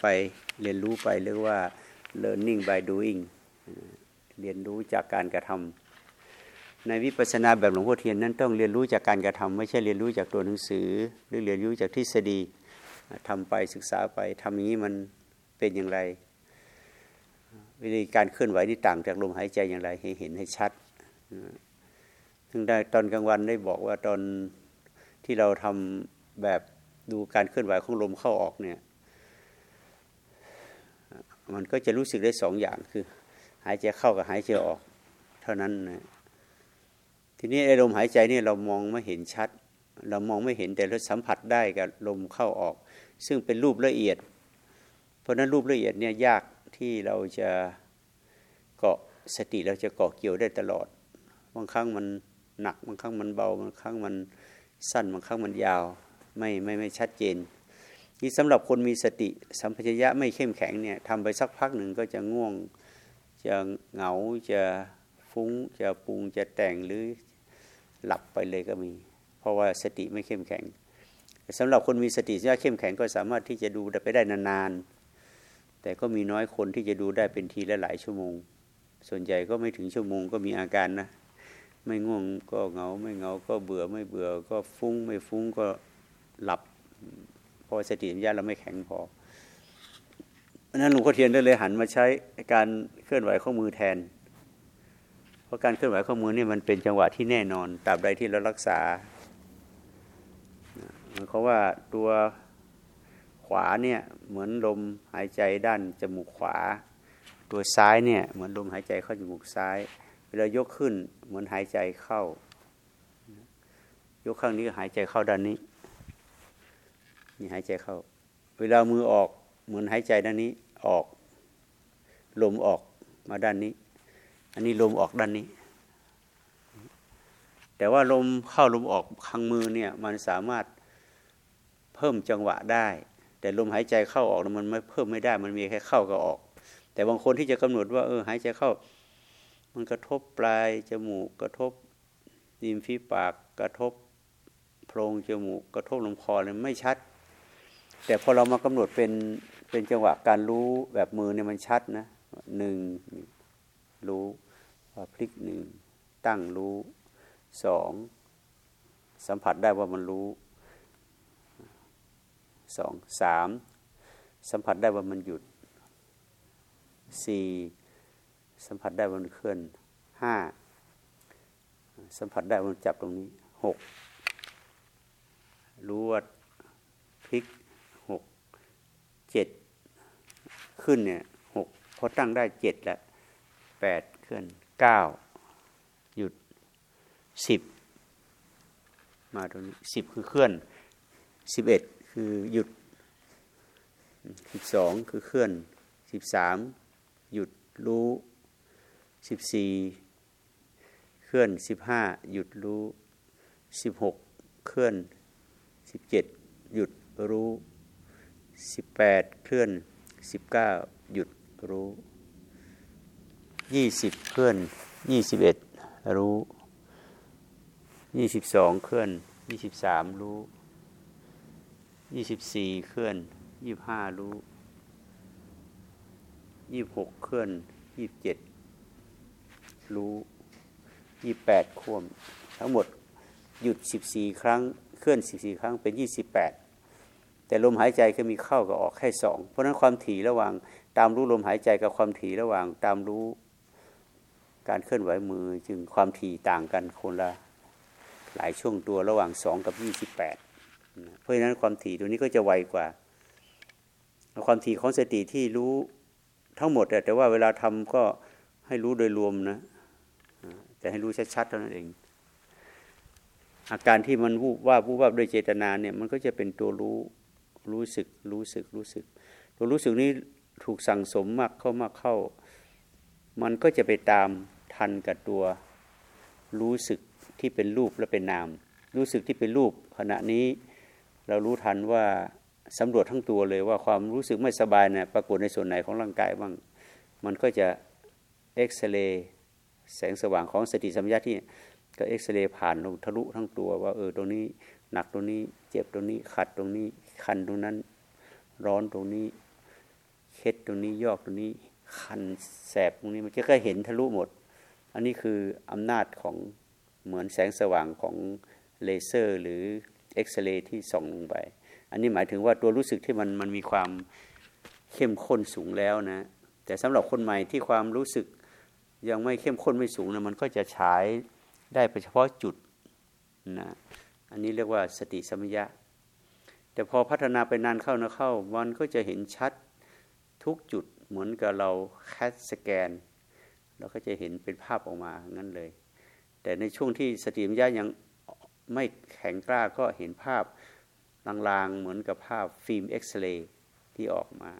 ไปเรียนรู้ไปเรียกว่า learning by doing เรียนรู้จากการกระทำในวิปัสสนาแบบหลวงพ่อเทียนนั้นต้องเรียนรู้จากการกระทำไม่ใช่เรียนรู้จากตัวหนังสือ หรือเรียนรู้จากทฤษฎีทำไปศึกษาไปทำอย่างนี้มันเป็นอย่างไร วิธีการเคลื่อนไหวที่ต่างจากลมหายใจอย่างไรให้เห็นให้ชัดถึงได้ตอนกลางวันได้บอกว่าตอนที่เราทำแบบดูการเคลื่อนไหวของลมเข้าออกเนี่ย มันก็จะรู้สึกได้สองอย่างคือ หายใจเข้ากับหายใจออก เท่านั้นนะทีนี้ไอ้ลมหายใจนี่เรามองไม่เห็นชัด เรามองไม่เห็นแต่เราสัมผัสได้กับลมเข้าออก ซึ่งเป็นรูปละเอียด เพราะนั้นรูปละเอียดเนี่ยยากที่เราจะเกาะสติเราจะเกาะเกี่ยวได้ตลอดบางครั้งมันหนักบางครั้งมันเบาบางครั้งมันสั้นบางครั้งมันยาว ไม่ไม่ไม่ชัดเจน นี่สำหรับคนมีสติสัมปชัญญะไม่เข้มแข็งเนี่ยทำไปสักพักหนึ่งก็จะง่วง จะเหงาจะฟุ้ง จะปรุงจะแต่งหรือหลับไปเลยก็มี เพราะว่าสติไม่เข้มแข็งสำหรับคนมีสติที่เข้มแข็งก็สามารถที่จะดูไปได้นานๆ แต่ก็มีน้อยคนที่จะดูได้เป็นทีละหลายชั่วโมง ส่วนใหญ่ก็ไม่ถึงชั่วโมงก็มีอาการนะไม่ง่วงก็เหงา ไม่เหงาก็เบื่อไม่เบื่อก็ฟุ้งไม่ฟุ้งก็หลับ ราะสติปัญญาเราไม่แข็งพอเพราะนั้นหลวงพ่อเทียนได้เลยหันมาใช้การเคลื่อนไหวข้อมือแทน เพราะการเคลื่อนไหวข้อมือนี่มันเป็นจังหวะที่แน่นอนตราบใดที่เรารักษาเขาว่าตัวขวาเนี่ยเหมือนลมหายใจด้านจมูกขวา ตัวซ้ายเนี่ยเหมือนลมหายใจเข้าจมูกซ้าย เวลายกขึ้นเหมือนหายใจเข้า ยกข้างนี้ก็หายใจเข้าด้านนี้ นี่หายใจเข้า เวลามือออกเหมือนหายใจด้านนี้ออก ลมออกมาด้านนี้ อันนี้ลมออกด้านนี้ แต่ว่าลมเข้าลมออกข้างมือเนี่ยมันสามารถเพิ่มจังหวะได้ แต่ลมหายใจเข้าออกมันไม่เพิ่มไม่ได้ มันมีแค่เข้ากับออก แต่บางคนที่จะกำหนดว่าเออหายใจเข้า มันกระทบปลายจมูกกระทบริมฝีปากกระทบโพรงจมูกกระทบลำคอเลยไม่ชัด แต่พอเรามากำหนดเป็นเป็นจังหวะการรู้แบบมือเนี่ยมันชัดนะหนึ่งรู้พลิกหนึ่งตั้งรู้สองสัมผัสได้ว่ามันรู้สองสามสัมผัสได้ว่ามันหยุดสี่สัมผัสได้ว่ามันเคลื่อนห้าสัมผัสได้ว่ามันจับตรงนี้หกรู้ว่าพลิก เจ็ดขึ้นเนี่ยหกพอตั้งได้เจ็ดล้วแปดเคลื่อนเก้าหยุดสิบมาตรงนี้สิบคือเคลื่อนสิบเอ็ดคือหยุดสิบสองคือเคลื่อนสิบสามหยุดรู้สิบสี่เคลื่อนสิบห้าหยุดรู้สิบหกเคลื่อนสิบเจ็ดหยุดรู้ สิบแปดเคลื่อนสิบเก้าหยุดรู้ยี่สิบเคลื่อนยี่สิบเอ็ดรู้ยี่สิบสองเคลื่อนยี่สิบสามรู้ยี่สิบสี่เคลื่อนยี่ห้ารู้ยี่หกเคลื่อนยี่บเจ็ดรู้ยี่แปดควม ทั้งหมดหยุดสิบสี่ครั้ง เคลื่อนสิบสี่ครั้งเป็นยี่สิบ แต่ลมหายใจก็มีเข้ากับออกแค่สองเพราะนั้นความถี่ระหว่างตามรู้ลมหายใจกับความถี่ระหว่างตามรู้การเคลื่อนไหวมือจึงความถี่ต่างกันคนละหลายช่วงตัวระหว่างสองกับยี่สิบแปดเพราะฉะนั้นความถี่ตัวนี้ก็จะไวกว่า ความถี่ของสติที่รู้ทั้งหมดแต่ว่าเวลาทำก็ให้รู้โดยรวมนะแต่ให้รู้ชัดๆเท่านั้นเอง อาการที่มันวูบว่าวูบว่าโดยเจตนาเนี่ยมันก็จะเป็นตัวรู้ รู้สึกรู้สึกรู้สึกตัวรู้สึกนี้ถูกสั่งสมมากเข้ามากเข้า มันก็จะไปตามทันกับตัวรู้สึกที่เป็นรูปและเป็นนาม รู้สึกที่เป็นรูป ขณะนี้เรารู้ทันว่าสำรวจทั้งตัวเลยว่าความรู้สึกไม่สบายเนี่ยปรากฏในส่วนไหนของร่างกายบ้าง มันก็จะเอ็กซเรย์แสงสว่างของสติสัมยาที่ก็เอ็กซเรย์ผ่านลงทะลุทั้งตัวว่าเออตรงนี้หนักตรงนี้ เจ็บตรงนี้ ขัดตรงนี้ คันตรงนั้น ร้อนตรงนี้ เคล็ดตรงนี้ยอกตรงนี้ คันแสบตรงนี้มันจะก็เห็นทะลุหมด อันนี้คืออำนาจของเหมือนแสงสว่างของเลเซอร์ หรือเอ็กซเรย์ที่ส่องลงไป อันนี้หมายถึงว่าตัวรู้สึกที่มันมันมีความเข้มข้นสูงแล้วนะ แต่สำหรับคนใหม่ที่ความรู้สึกยังไม่เข้มข้นไม่สูงนะมันก็จะฉายได้เฉพาะจุดนะ อันนี้เรียกว่าสติสมัญญะแต่พอพัฒนาไปนานเข้านะเข้า มันก็จะเห็นชัดทุกจุดเหมือนกับเราแคสสแกน เราก็จะเห็นเป็นภาพออกมางั้นเลย แต่ในช่วงที่สติมัญญะยังไม่แข็งกล้าก็เห็นภาพลางๆเหมือนกับภาพฟิล์มเอ็กซเรย์ที่ออกมา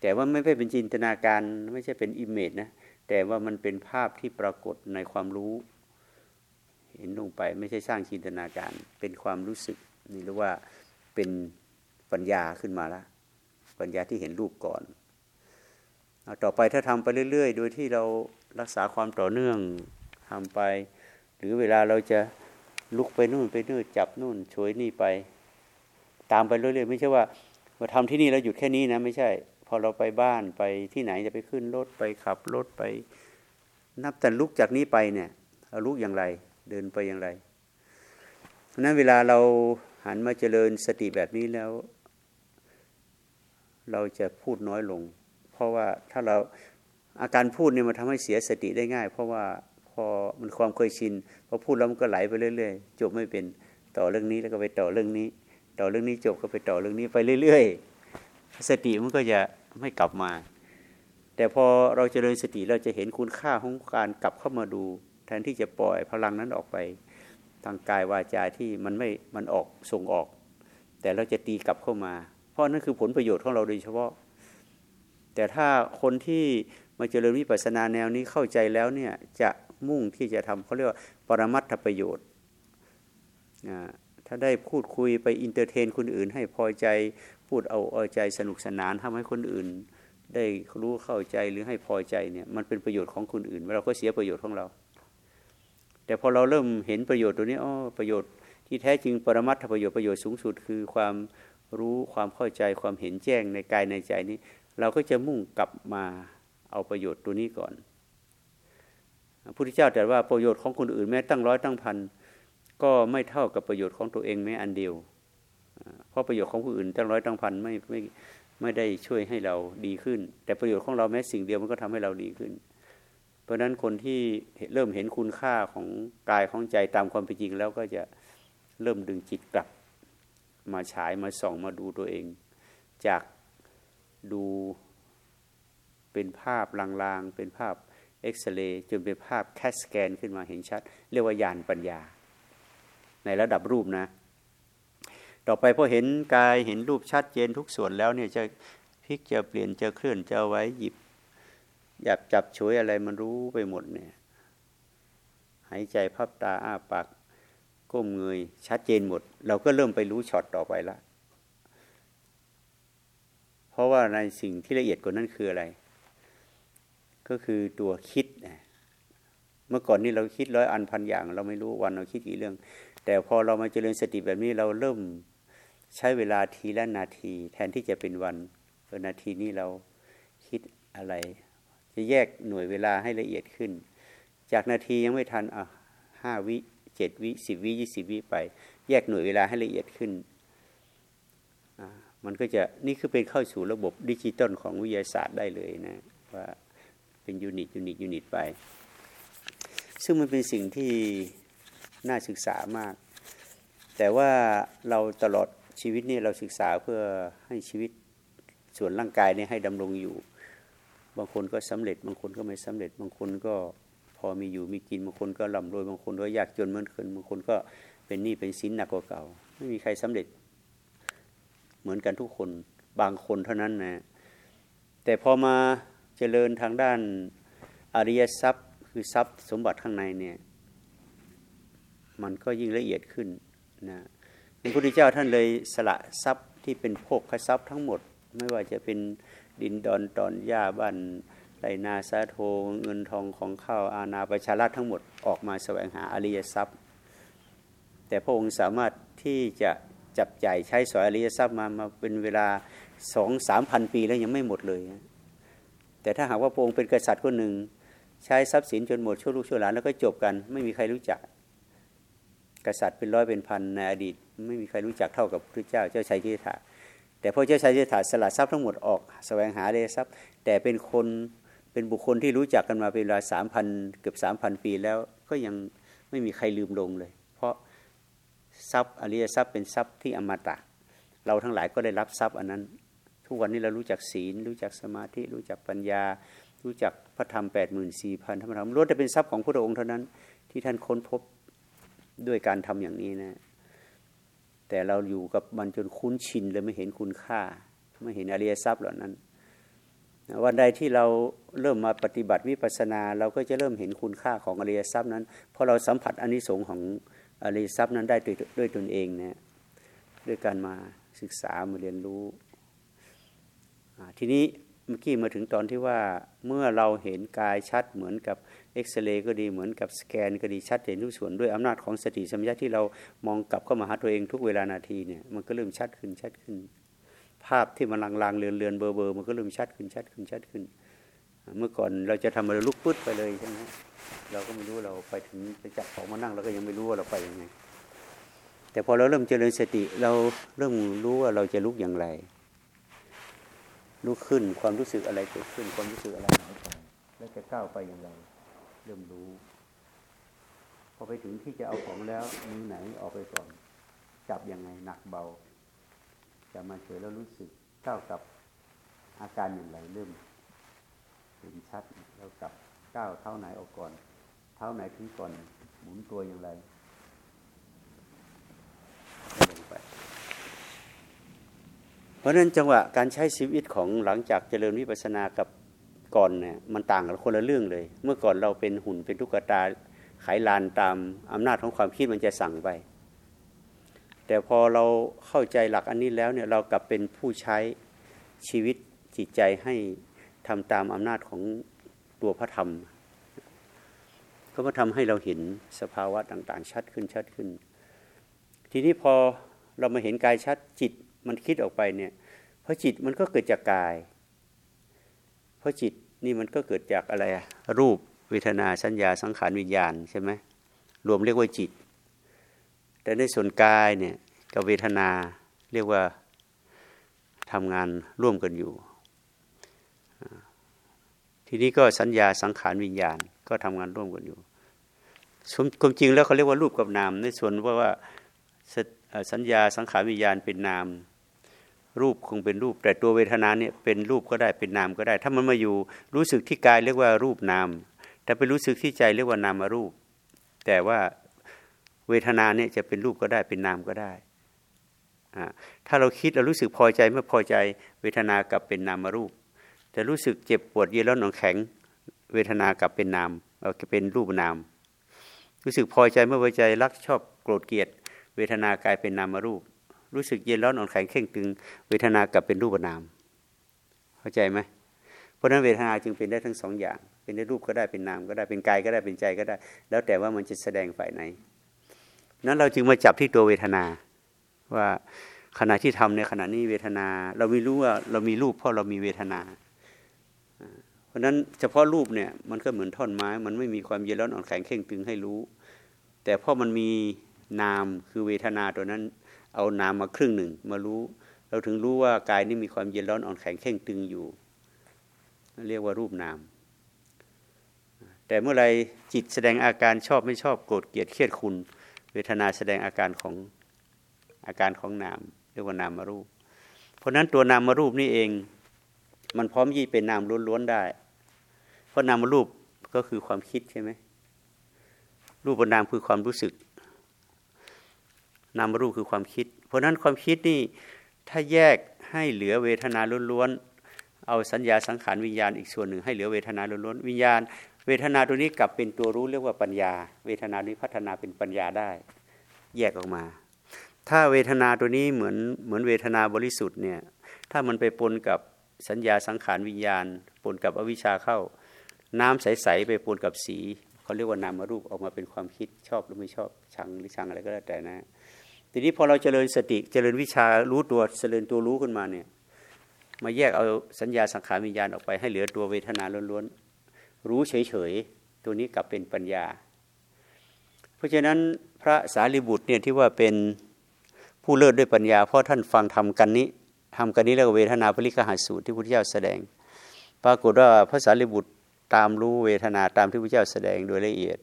แต่ว่าไม่เป็นจินตนาการไม่ใช่เป็น image นะแต่ว่ามันเป็นภาพที่ปรากฏในความรู้ เห็นลงไปไม่ใช่สร้างจินตนาการ เป็นความรู้สึกนี่เรียกว่าเป็นปัญญาขึ้นมาแล้วปัญญาที่เห็นรูปก่อนเอาต่อไปถ้าทำไปเรื่อย ๆ โดยที่เรารักษาความต่อเนื่องทำไป หรือเวลาเราจะลุกไปนู่นไปนู่นจับนู่นช่วยนี่ไป ตามไปเรื่อยๆ ไม่ใช่ว่ามาทำที่นี่เราหยุดแค่นี้นะ ไม่ใช่ พอเราไปบ้านไปที่ไหนจะไปขึ้นรถไปขับรถไป นับแต่ลุกจากนี้ไปเนี่ยลุกอย่างไร เดินไปอย่างไรเพราะนั้นเวลาเราหันมาเจริญสติแบบนี้แล้ว เราจะพูดน้อยลง เพราะว่าถ้าเราอาการพูดเนี่ยมันทำให้เสียสติได้ง่าย เพราะว่าพอมันความเคยชินพอพูดแล้วมันก็ไหลไปเรื่อยๆจบไม่เป็นต่อเรื่องนี้แล้วก็ไปต่อเรื่องนี้ ต่อเรื่องนี้จบก็ไปต่อเรื่องนี้ไปเรื่อยๆ สติมันก็จะไม่กลับมา แต่พอเราจเจริญสติเราจะเห็นคุณค่าของการกลับเข้ามาดู แทนที่จะปล่อยพลังนั้นออกไป ทางกายวาจาที่มันไม่มันออกส่งออก แต่เราจะตีกลับเข้ามา เพราะนั่นคือผลประโยชน์ของเราโดยเฉพาะ แต่ถ้าคนที่มาเจริญวิปัสสนาแนวนี้เข้าใจแล้วเนี่ยจะมุ่งที่จะทำเขาเรียกว่าปรมัตถประโยชน์ถ้าได้พูดคุยไป entertain คนอื่น ให้พอใจพูดเอาเอาใจสนุกสนานทำให้คนอื่น ได้รู้เข้าใจหรือให้พอใจเนี่ยมันเป็นประโยชน์ของคนอื่นเราก็เสียประโยชน์ของเรา แต่พอเราเริ่มเห็นประโยชน์ตัวนี้อ๋อประโยชน์ที่แท้จริงปรมัตถประโยชน์ประโยชน์สูงสุด คือความรู้ความเข้าใจความเห็นแจ้งในกายในใจนี้ เราก็จะมุ่งกลับมาเอาประโยชน์ตัวนี้ก่อนพระพุทธเจ้าตรัสว่าประโยชน์ของคนอื่นแม้ตั้งร้อยตั้งพันก็ไม่เท่ากับประโยชน์ของตัวเองแม้อันเดียว เพราะประโยชน์ของผู้อื่นตั้งร้อยตั้งพันไม่ไม่ไม่ได้ช่วยให้เราดีขึ้น แต่ประโยชน์ของเราแม้สิ่งเดียวมันก็ทำให้เราดีขึ้น ราะฉะนั้นคนที่เริ่มเห็นคุณค่าของกายของใจตามความเป็นจริง แล้วก็จะเริ่มดึงจิตกลับ มาฉายมาส่องมาดูตัวเอง จากดูเป็นภาพลางๆ เป็นภาพเอ็กซเรย์จนเป็นภาพแคสแกนขึ้นมาเห็นชัด เรียกว่าญาณปัญญา ในระดับรูปนะ ต่อไปพอเห็นกายเห็นรูปชัดเจนทุกส่วนแล้วเนี่ยจะพลิกจะเปลี่ยนจะเคลื่อนจะไว้หยิบ หยับจับช่วยอะไรมันรู้ไปหมดเนี่ย หายใจพับตาอ้าปากก้มเงยชัดเจนหมด เราก็เริ่มไปรู้ช็อตต่อไปละ เพราะว่าในสิ่งที่ละเอียดกว่านั้นคืออะไร ก็คือตัวคิด เมื่อก่อนนี้เราคิดร้อยอันพันอย่าง เราไม่รู้วันเราคิดกี่เรื่อง แต่พอเรามาเจริญสติแบบนี้เราเริ่มใช้เวลาทีละนาที แทนที่จะเป็นวันเออนาทีนี้เราคิดอะไร จะแยกหน่วยเวลาให้ละเอียดขึ้น จากนาทียังไม่ทันอะห้าวิเจ็ดวิสิบวิยี่สิบวิไป แยกหน่วยเวลาให้ละเอียดขึ้น มันก็จะนี่คือเป็นเข้าสู่ระบบดิจิตอลของวิทยาศาสตร์ได้เลยนะว่าเป็น unit unit unit ไป ซึ่งมันเป็นสิ่งที่น่าศึกษามาก แต่ว่าเราตลอดชีวิตนี่เราศึกษาเพื่อให้ชีวิตส่วนร่างกายนี่ให้ดำรงอยู่ บางคนก็สำเร็จ บางคนก็ไม่สำเร็จ บางคนก็พอมีอยู่มีกิน บางคนก็ร่ำรวย บางคนก็ยากจนเหมือนคนบางคนก็เป็นหนี้เป็นสินหนักกว่าเก่า ไม่มีใครสำเร็จ เหมือนกันทุกคน บางคนเท่านั้นนะ แต่พอมาเจริญทางด้านอริยทรัพย์คือทรัพย์สมบัติข้างในเนี่ย มันก็ยิ่งละเอียดขึ้นนะพระพุทธเจ้าท่านเลยสละทรัพย์ที่เป็นโภคทรัพย์ทั้งหมด ไม่ว่าจะเป็น ดินดอนตอนหญ้าบ้านไรนาซาโทเงินทองของข้าวอาณาประชาราชทั้งหมดออกมาแสวงหาอริยทรัพย์ แต่พระองค์สามารถที่จะจับใจ่ายใช้สอยอริยทรัพย์มามาเป็นเวลาสองสามพันปีแล้วยังไม่หมดเลย แต่ถ้าหากว่าพระองค์เป็นกษัตริย์คนหนึ่ง ใช้ทรัพย์สินจนหมดชั่วลูกชั่วหลานแล้วก็จบกันไม่มีใครรู้จัก กษัตริย์เป็นร้อยเป็นพันในอดีต ไม่มีใครรู้จักเท่ากับพระเจ้าเจ้าชายจิตถา แต่พระเจ้าชายจิตถาสละทรัพย์ทั้งหมดออกแสวงหาได้ทรัพย์ แต่เป็นคนเป็นบุคคลที่รู้จักกันมาเป็นเวลาสามพันเกือบสามพันปีแล้วก็ยังไม่มีใครลืมลงเลย เพราะทรัพย์อริยทรัพย์เป็นทรัพย์ที่อมตะ เราทั้งหลายก็ได้รับทรัพย์อันนั้น ทุกวันนี้เรารู้จักศีล รู้จักสมาธิ รู้จักปัญญา รู้จักพระธรรมแปดหมื่นสี่พันธรรมธรรมล้วนแต่เป็นทรัพย์ของพระองค์เท่านั้น ที่ท่านค้นพบด้วยการทำอย่างนี้นะ แต่เราอยู่กับมันจนคุ้นชินเลยไม่เห็นคุณค่า ไม่เห็นอริยทรัพย์เหล่านั้นวันใดที่เราเริ่มมาปฏิบัติวิปัสสนา เราก็จะเริ่มเห็นคุณค่าของอริยทรัพย์นั้น เพราะเราสัมผัสอนิสงส์ของอริยทรัพย์นั้นได้ด้วยด้วยตนเองนะด้วยการมาศึกษามาเรียนรู้ ทีนี้เมื่อกี้มาถึงตอนที่ว่าเมื่อเราเห็นกายชัดเหมือนกับ เอ็กซเรย์ก็ดีเหมือนกับสแกนก็ดีชัดเห็นทุกส่วนด้วยอำนาจของสติสัมปชัญญะที่เรามองกลับเข้ามาหาตัวเองทุกเวลานาทีเนี่ยมันก็เริ่มชัดขึ้นชัดขึ้น ภาพที่มันลางๆเลือนเลือนเบอร์เบอร์มันก็เริ่มชัดขึ้นชัดขึ้นชัดขึ้น เมื่อก่อนเราจะทำอะไรลุกปึ๊ดไปเลยใช่ไหมเราก็ไม่รู้เราไปถึงไปจับของมานั่งเราก็ยังไม่รู้ว่าเราไปยังไงแต่พอเราเริ่มเจริญสติเราเริ่มรู้ว่าเราจะลุกอย่างไรลุกขึ้นความรู้สึกอะไรเกิดขึ้นความรู้สึกอะไรหายไปแล้วจะก้าวไปอย่างไร เริ่มรู้ พอไปถึงที่จะเอาของแล้วมือไหนออกไปก่อน จับยังไงหนักเบา จะมาเฉยแล้วรู้สึกก้าวกับอาการอย่างไรเริ่มเห็นชัดแล้วกับก้าวเท้าไหนออกก่อน เท้าไหนถึงก่อนหมุนตัวอย่างไรลงไปเพราะนั้นจังหวะการใช้ชีวิตของหลังจากเจริญวิปัสสนากับ ก่อนเนี่ยมันต่างกันคนละเรื่องเลย เมื่อก่อนเราเป็นหุ่นเป็นทุกตาไขลานตามอำนาจของความคิดมันจะสั่งไป แต่พอเราเข้าใจหลักอันนี้แล้วเนี่ยเรากลับเป็นผู้ใช้ชีวิตจิตใจให้ทำตามอำนาจของตัวพระธรรม ก็มาทำให้เราเห็นสภาวะต่างๆ ชัดขึ้นชัดขึ้น ทีนี้พอเรามาเห็นกายชัดจิตมันคิดออกไปเนี่ยเพราะจิตมันก็เกิดจากกาย เพราะจิต นี่มันก็เกิดจากอะไรอะรูปเวทนาสัญญาสังขารวิญญาณใช่ไหมรวมเรียกว่าจิต แต่ในส่วนกายเนี่ยกับเวทนาเรียกว่าทำงานร่วมกันอยู่ ทีนี้ก็สัญญาสังขารวิญญาณก็ทำงานร่วมกันอยู่ความจริงแล้วเขาเรียกว่ารูปกับนาม ในส่วนว่าว่าสัญญาสังขารวิญญาณเป็นนาม รูปคงเป็นรูป แต่ตัวเวทนาเนี่ยเป็นรูปก็ได้เป็นนามก็ได้ ถ้ามันมาอยู่รู้สึกที่กายเรียกว่ารูปนามแต่ไปรู้สึกที่ใจเรียกว่านามารูป แต่ว่าเวทนาเนี่ยจะเป็นรูปก็ได้เป็นนามก็ได้ ถ้าเราคิดเรารู้สึกพอใจเมื่อพอใจเวทนากลับเป็นนามารูปแต่รู้สึกเจ็บปวดเย็นร้อนหนองแข็ง เวทนากลับเป็นนามเราจะเป็นรูปนาม รู้สึกพอใจเมื่อพอใจรักชอบโกรธเกลียด เวทนากลายเป็นนามารูป รู้สึกเย็นร้อนอ่อนแข็งเข่งตึง เวทนากับเป็นรูปนาม เข้าใจไหมเพราะนั้นเวทนาจึงเป็นได้ทั้งสองอย่าง เป็นได้รูปก็ได้เป็นนามก็ได้เป็นกายก็ได้เป็นใจก็ได้ แล้วแต่ว่ามันจะแสดงฝ่ายไหน นั้นเราจึงมาจับที่ตัวเวทนาว่าขณะที่ทำในขณะนี้เวทนา เราไม่รู้ว่าเรามีรูปเพราะเรามีเวทนา เพราะนั้นเฉพาะรูปเนี่ยมันก็เหมือนท่อนไม้ มันไม่มีความเย็นร้อนอ่อนแข็งเข่งตึงให้รู้ แต่พอมันมีนามคือเวทนาตัวนั้น เอานามมาครึ่งหนึ่งมารู้ เราถึงรู้ว่ากายนี้มีความเย็นร้อนอ่อนแข็งเข่งตึงอยู่ เรียกว่ารูปนาม แต่เมื่อไรจิตแสดงอาการชอบไม่ชอบโกรธเกลียดเครียดคุณ เวทนาแสดงอาการของอาการของนาม เรียกว่านามมารูป เพราะนั้นตัวนามมารูปนี่เอง มันพร้อมยี่เป็นนามล้วนๆได้ เพราะนามมารูปก็คือความคิดใช่ไหมรูปนามคือความรู้สึก นามรูปคือความคิด เพราะนั้นความคิดนี่ถ้าแยกให้เหลือเวทนาล้วนๆเอาสัญญาสังขารวิญญาณอีกส่วนหนึ่งให้เหลือเวทนาล้วนๆวิญญาณ เวทนาตัวนี้กลับเป็นตัวรู้เรียกว่าปัญญา เวทนานี้พัฒนาเป็นปัญญาได้ แยกออกมา ถ้าเวทนาตัวนี้เหมือนเหมือนเวทนาบริสุทธิ์เนี่ยถ้ามันไปปนกับสัญญาสังขารวิญญาณ ปนกับอวิชชาเข้า น้ำใสๆไปปนกับสีเขาเรียกว่านามรูปออกมาเป็นความคิดชอบหรือไม่ชอบชังหรือชังอะไรก็แล้วแต่นะ ทีนี้พอเราเจริญสติเจริญวิชารู้ตัวเจริญตัวรู้ขึ้นมาเนี่ย มาแยกเอาสัญญาสังขารวิญญาณออกไปให้เหลือตัวเวทนาล้วนๆรู้เฉยๆตัวนี้กลับเป็นปัญญา เพราะฉะนั้นพระสารีบุตรเนี่ยที่ว่าเป็นผู้เลิศด้วยปัญญา เพราะท่านฟังทำกันนี้ทำกันนี้แล้วเวทนาปริกหาสูตรที่พระพุทธเจ้าแสดง ปรากฏว่าพระสารีบุตรตามรู้เวทนาตามที่พระพุทธเจ้าแสดงโดยละเอียด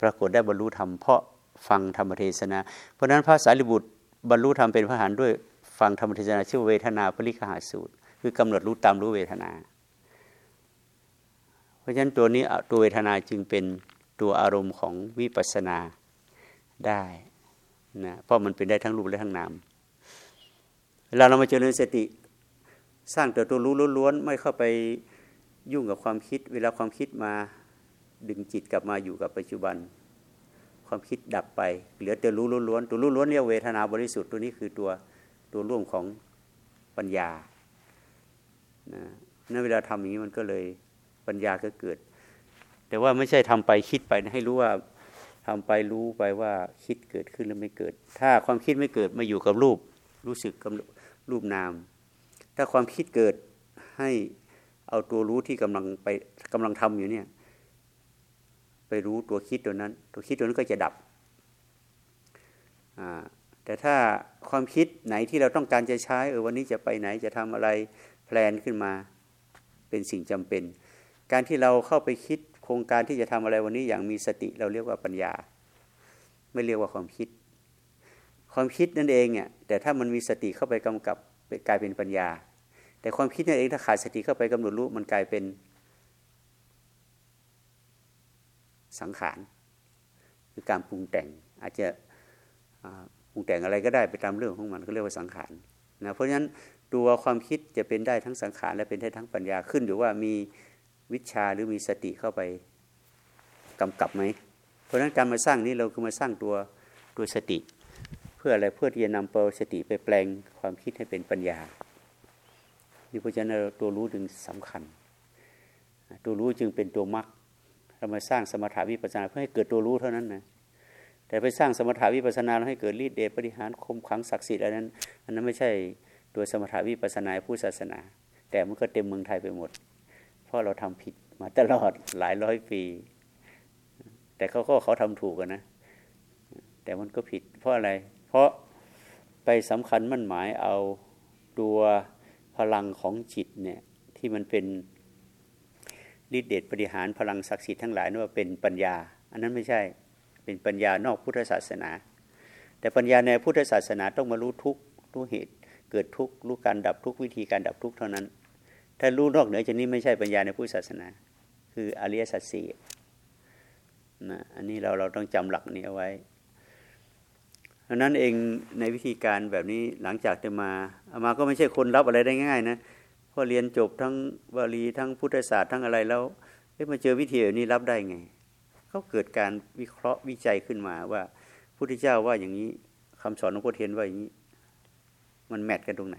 ปรากฏได้บรรลุธรรมเพราะ ฟังธรรมเทศนา เพราะนั้นพระสารีบุตรบรรลุธรรมเป็นพระหานด้วยฟังธรรมเทศนาชื่อเวทนาปริคหาสูตร คือกำหนดรู้ตามรู้เวทนา เพราะฉะนั้นตัวนี้ตัวเวทนาจึงเป็นตัวอารมณ์ของวิปัสสนาได้นะเพราะมันเป็นได้ทั้งรูปและทั้งนามเวลาเรามาเจริญสติ สร้างตัวตัวรู้ล้วนๆไม่เข้าไปยุ่งกับความคิด เวลาความคิดมาดึงจิตกลับมาอยู่กับปัจจุบัน ความคิดดับไป เหลือแต่รู้ล้วนๆตัวรู้ล้วนเรียกเวทนาบริสุทธิ์ตัวนี้คือตัวตัวร่วมของปัญญานะนั่นเวลาทำอย่างนี้มันก็เลยปัญญาก็เกิด แต่ว่าไม่ใช่ทำไปคิดไปนะให้รู้ว่าทำไปรู้ไปว่าคิดเกิดขึ้นหรือไม่เกิด ถ้าความคิดไม่เกิดมาอยู่กับรูป รู้สึกกับรูปนาม ถ้าความคิดเกิดให้เอาตัวรู้ที่กำลังไปกำลังทำอยู่เนี่ย ไปรู้ตัวคิดตัวนั้น ตัวคิดตัวนั้นก็จะดับ แต่ถ้าความคิดไหนที่เราต้องการจะใช้เออวันนี้จะไปไหนจะทำอะไรแพลนขึ้นมาเป็นสิ่งจำเป็น การที่เราเข้าไปคิดโครงการที่จะทำอะไรวันนี้อย่างมีสติเราเรียกว่าปัญญา ไม่เรียกว่าความคิด ความคิดนั่นเองเนี่ยแต่ถ้ามันมีสติเข้าไปกำกับกลายเป็นปัญญา แต่ความคิดนั่นเองถ้าขาดสติเข้าไปกำหนดรู้มันกลายเป็น สังขารคือการปรุงแต่งอาจจะปรุงแต่งอะไรก็ได้ไปตามเรื่องของมันก็เรียกว่าสังขารนะเพราะฉะนั้นตัวความคิดจะเป็นได้ทั้งสังขารและเป็นได้ทั้งปัญญาขึ้นอยู่ว่ามีวิชาหรือมีสติเข้าไปกำกับไหมเพราะฉะนั้นการมาสร้างนี้เราคือมาสร้างตัวตัวสติ เพื่ออะไรเพื่อที่จะนำเปสติไปแปลงความคิดให้เป็นปัญญานี่เพราะฉะนั้นตัวรู้จึงสำคัญ ตัวรู้จึงเป็นตัวมรรค เรามาสร้างสมถาวิปัสนาเพื่อให้เกิดตัวรู้เท่านั้นนะแต่ไปสร้างสมถาวิปัสนาแล้วให้เกิดฤทธิ์เดชปฏิหารคมขังศักดิ์สิทธิ์อะไรนั้น อันนั้นไม่ใช่ตัวสมถาวิปัสนาผู้ศาสนา แต่มันก็เต็มเมืองไทยไปหมด เพราะเราทำผิดมาตลอดหลายร้อยปี แต่เขาก็เขาทำถูกกันนะ แต่มันก็ผิด เพราะอะไร เพราะไปสำคัญมั่นหมายเอาตัวพลังของจิตเนี่ยที่มันเป็น ฤทธิเดชปฏิหารพลังศักดิ์สิทธิ์ทั้งหลายนั่นว่าเป็นปัญญา อันนั้นไม่ใช่เป็นปัญญานอกพุทธศาสนา แต่ปัญญาในพุทธศาสนาต้องมารู้ทุกรู้เหตุ เกิดทุกรู้การดับทุกวิธีการดับทุกเท่านั้น ถ้ารู้นอกเหนือจากนี้ไม่ใช่ปัญญาในพุทธศาสนา คืออริยสัจสี่นะอันนี้เราเราต้องจำหลักนี้เอาไว้เพราะนั้นเองในวิธีการแบบนี้หลังจากจะมาอามาก็ไม่ใช่คนรับอะไรได้ง่ายนะ พอเรียนจบทั้งบาลีทั้งพุทธศาสตร์ทั้งอะไรแล้วมาเจอวิธีแบบนี้รับได้ไงเขาเกิดการวิเคราะห์วิจัยขึ้นมาว่าพุทธเจ้าว่าอย่างนี้คำสอนของพุทธเทนว่าอย่างนี้ มันแมทกันตรงไหน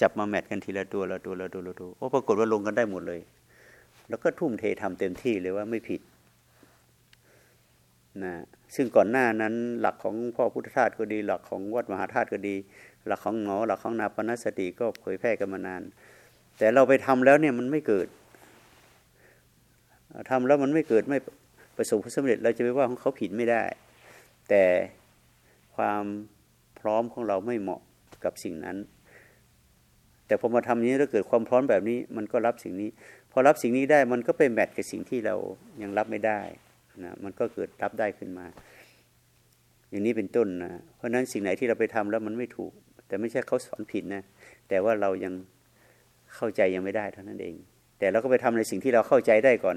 จับมาแมทกันทีละตัวละตัวละตัวละตัวโอ้ปรากฏว่าลงกันได้หมดเลย แล้วก็ทุ่มเททำเต็มที่เลยว่าไม่ผิดนะซึ่งก่อนหน้านั้นหลักของพ่อพุทธทาสก็ดี หลักของวัดมหาธาตุก็ดี หลักของหมอหลักของนาปนสติก็เผยแพร่กันมานาน แต่เราไปทำแล้วเนี่ยมันไม่เกิดทำแล้วมันไม่เกิดไม่ประสบผลสำเร็จเราจะไปว่าของเขาผิดไม่ได้ แต่ความพร้อมของเราไม่เหมาะกับสิ่งนั้น แต่พอมาทำนี้แล้วเกิดความพร้อมแบบนี้ มันก็รับสิ่งนี้ พอรับสิ่งนี้ได้มันก็ไปแมทกับสิ่งที่เรายังรับไม่ได้นะมันก็เกิดรับได้ขึ้นมา อย่างนี้เป็นต้นนะเพราะฉะนั้นสิ่งไหนที่เราไปทำแล้วมันไม่ถูก แต่ไม่ใช่เขาสอนผิดนะ แต่ว่าเรายังเข้าใจยังไม่ได้เท่านั้นเอง แต่เราก็ไปทำในสิ่งที่เราเข้าใจได้ก่อน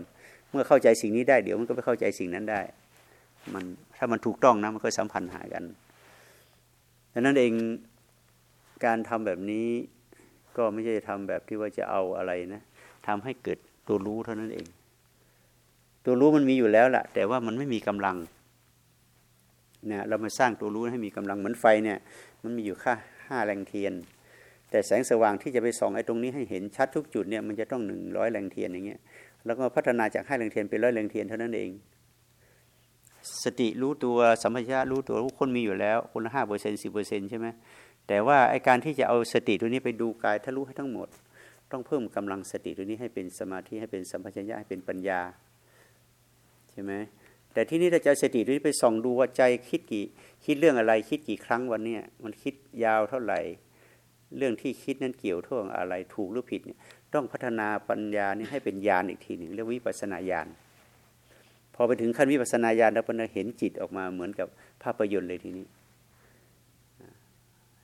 เมื่อเข้าใจสิ่งนี้ได้เดี๋ยวมันก็ไปเข้าใจสิ่งนั้นได้ มันถ้ามันถูกต้องนะมันก็สัมพันธ์หากันดังนั้นเองการทำแบบนี้ก็ไม่ใช่ทำแบบที่ว่าจะเอาอะไรนะทำให้เกิดตัวรู้เท่านั้นเอง ตัวรู้มันมีอยู่แล้วแหละแต่ว่ามันไม่มีกำลังนะเรามาสร้างตัวรู้ให้มีกำลังเหมือนไฟเนี่ย มันมีอยู่ค่า ห้าแรงเทียน แต่แสงสว่างที่จะไปส่องไอ้ตรงนี้ให้เห็นชัดทุกจุดเนี่ยมันจะต้องหนึ่งร้อยแรงเทียนอย่างเงี้ยแล้วก็พัฒนาจากห้าแรงเทียนเป็นร้อยแรงเทียนเท่านั้นเอง สติรู้ตัวสัมผัสรู้ตัวทุกคนมีอยู่แล้วคนละห้าเปอร์เซ็นต์สิบเปอร์เซ็นต์ใช่ไหมแต่ว่าไอการที่จะเอาสติตัวนี้ไปดูกายทะลุให้ทั้งหมด ต้องเพิ่มกำลังสติตัวนี้ให้เป็นสมาธิให้เป็นสัมผัสญาให้เป็นปัญญาใช่ไหม แต่ที่นี้เราจะสติตัวนี้ไปส่องดูว่าใจคิดกี่คิดเรื่องอะไรคิดกี่ครั้งวันเนี้ยมันคิดยาวเท่าไหร่ เรื่องที่คิดนั้นเกี่ยวท่วงอะไรถูกหรือผิดเนี่ยต้องพัฒนาปัญญานี่ให้เป็นญาณอีกทีหนึ่งเรียกวิปัสนาญาณพอไปถึงขั้นวิปัสนาญาณแล้วพอเห็นจิตออกมาเหมือนกับภาพยนตร์เลยทีนี้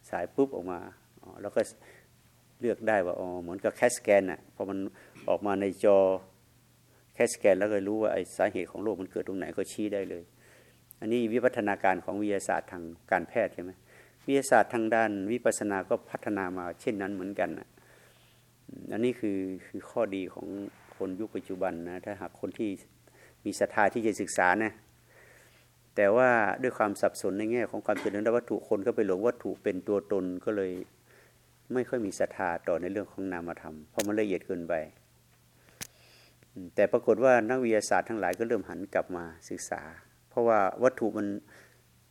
สายปุ๊บออกมาแล้วก็เลือกได้ว่าอ๋อเหมือนกับแคสแกนอะพอมันออกมาในจอ แคสแกนแล้วก็รู้ว่าไอ้สาเหตุของโรคมันเกิดตรงไหนก็ชี้ได้เลย อันนี้วิวัฒนาการของวิทยาศาสตร์ทางการแพทย์ใช่ไหมวิทยาศาสตร์ทางด้านวิปัสสนาก็พัฒนามาเช่นนั้นเหมือนกันอันนี้คือคือข้อดีของคนยุคปัจจุบันนะถ้าหากคนที่มีศรัทธาที่จะศึกษานะแต่ว่าด้วยความสับสนในแง่ของความเจริญวัตถุคนก็ไปหลงวัตถุเป็นตัวตนก็เลย ไม่ค่อยมีศรัทธาต่อในเรื่องของนามธรรมเพราะมันละเอียดเกินไป แต่ปรากฏว่านักวิทยาศาสตร์ทั้งหลายก็เริ่มหันกลับมาศึกษา เพราะว่าวัตถุมัน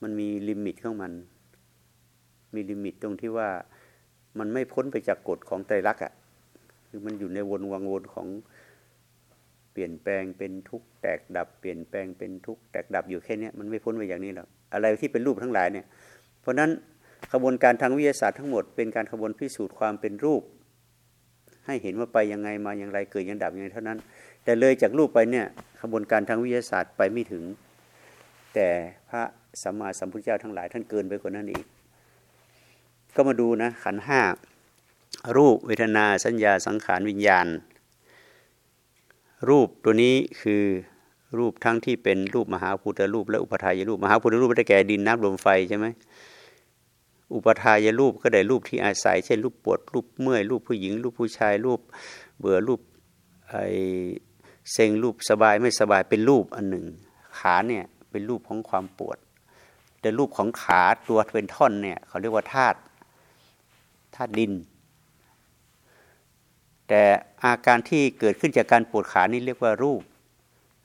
มันมีลิมิตของมัน มีลิมิตตรงที่ว่ามันไม่พ้นไปจากกฎของไตรลักษณ์อะคือมันอยู่ในวนวังวนของเปลี่ยนแปลงเป็นทุกแตกดับเปลี่ยนแปลงเป็นทุกแตกดับอยู่แค่นี้มันไม่พ้นไปอย่างนี้หรอกอะไรที่เป็นรูปทั้งหลายเนี่ย เพราะนั้นขบวนการทางวิทยาศาสตร์ทั้งหมดเป็นการขบวนพิสูจน์ความเป็นรูป ให้เห็นว่าไปยังไงมาอย่างไรเกิดยังดับยังไงเท่านั้น แต่เลยจากรูปไปเนี่ยขบวนการทางวิทยาศาสตร์ไปไม่ถึง แต่พระสัมมาสัมพุทธเจ้าทั้งหลายท่านเกินไปกว่านั้นอีก ก็มาดูนะขันห้ารูปเวทนาสัญญาสังขารวิญญาณ รูปตัวนี้คือรูปทั้งที่เป็นรูปมหาพุทธรูป และอุปทายรูปมหาพุทธรูปได้แก่ดินน้ำลมไฟใช่ไหมอุปทายรูปก็ได้รูปที่อาศัย เช่นรูปปวดรูปเมื่อยรูปผู้หญิง รูปผู้ชายรูปเบื่อรูปไอ เซ็งรูปสบายไม่สบายเป็นรูปอันหนึ่ง ขาเนี่ยเป็นรูปของความปวด แต่รูปของขาตัวเป็นท่อนเนี่ยเขาเรียกว่าธาตุธาตุดิน แต่อาการที่เกิดขึ้นจากการปวดขานี่เรียกว่ารูป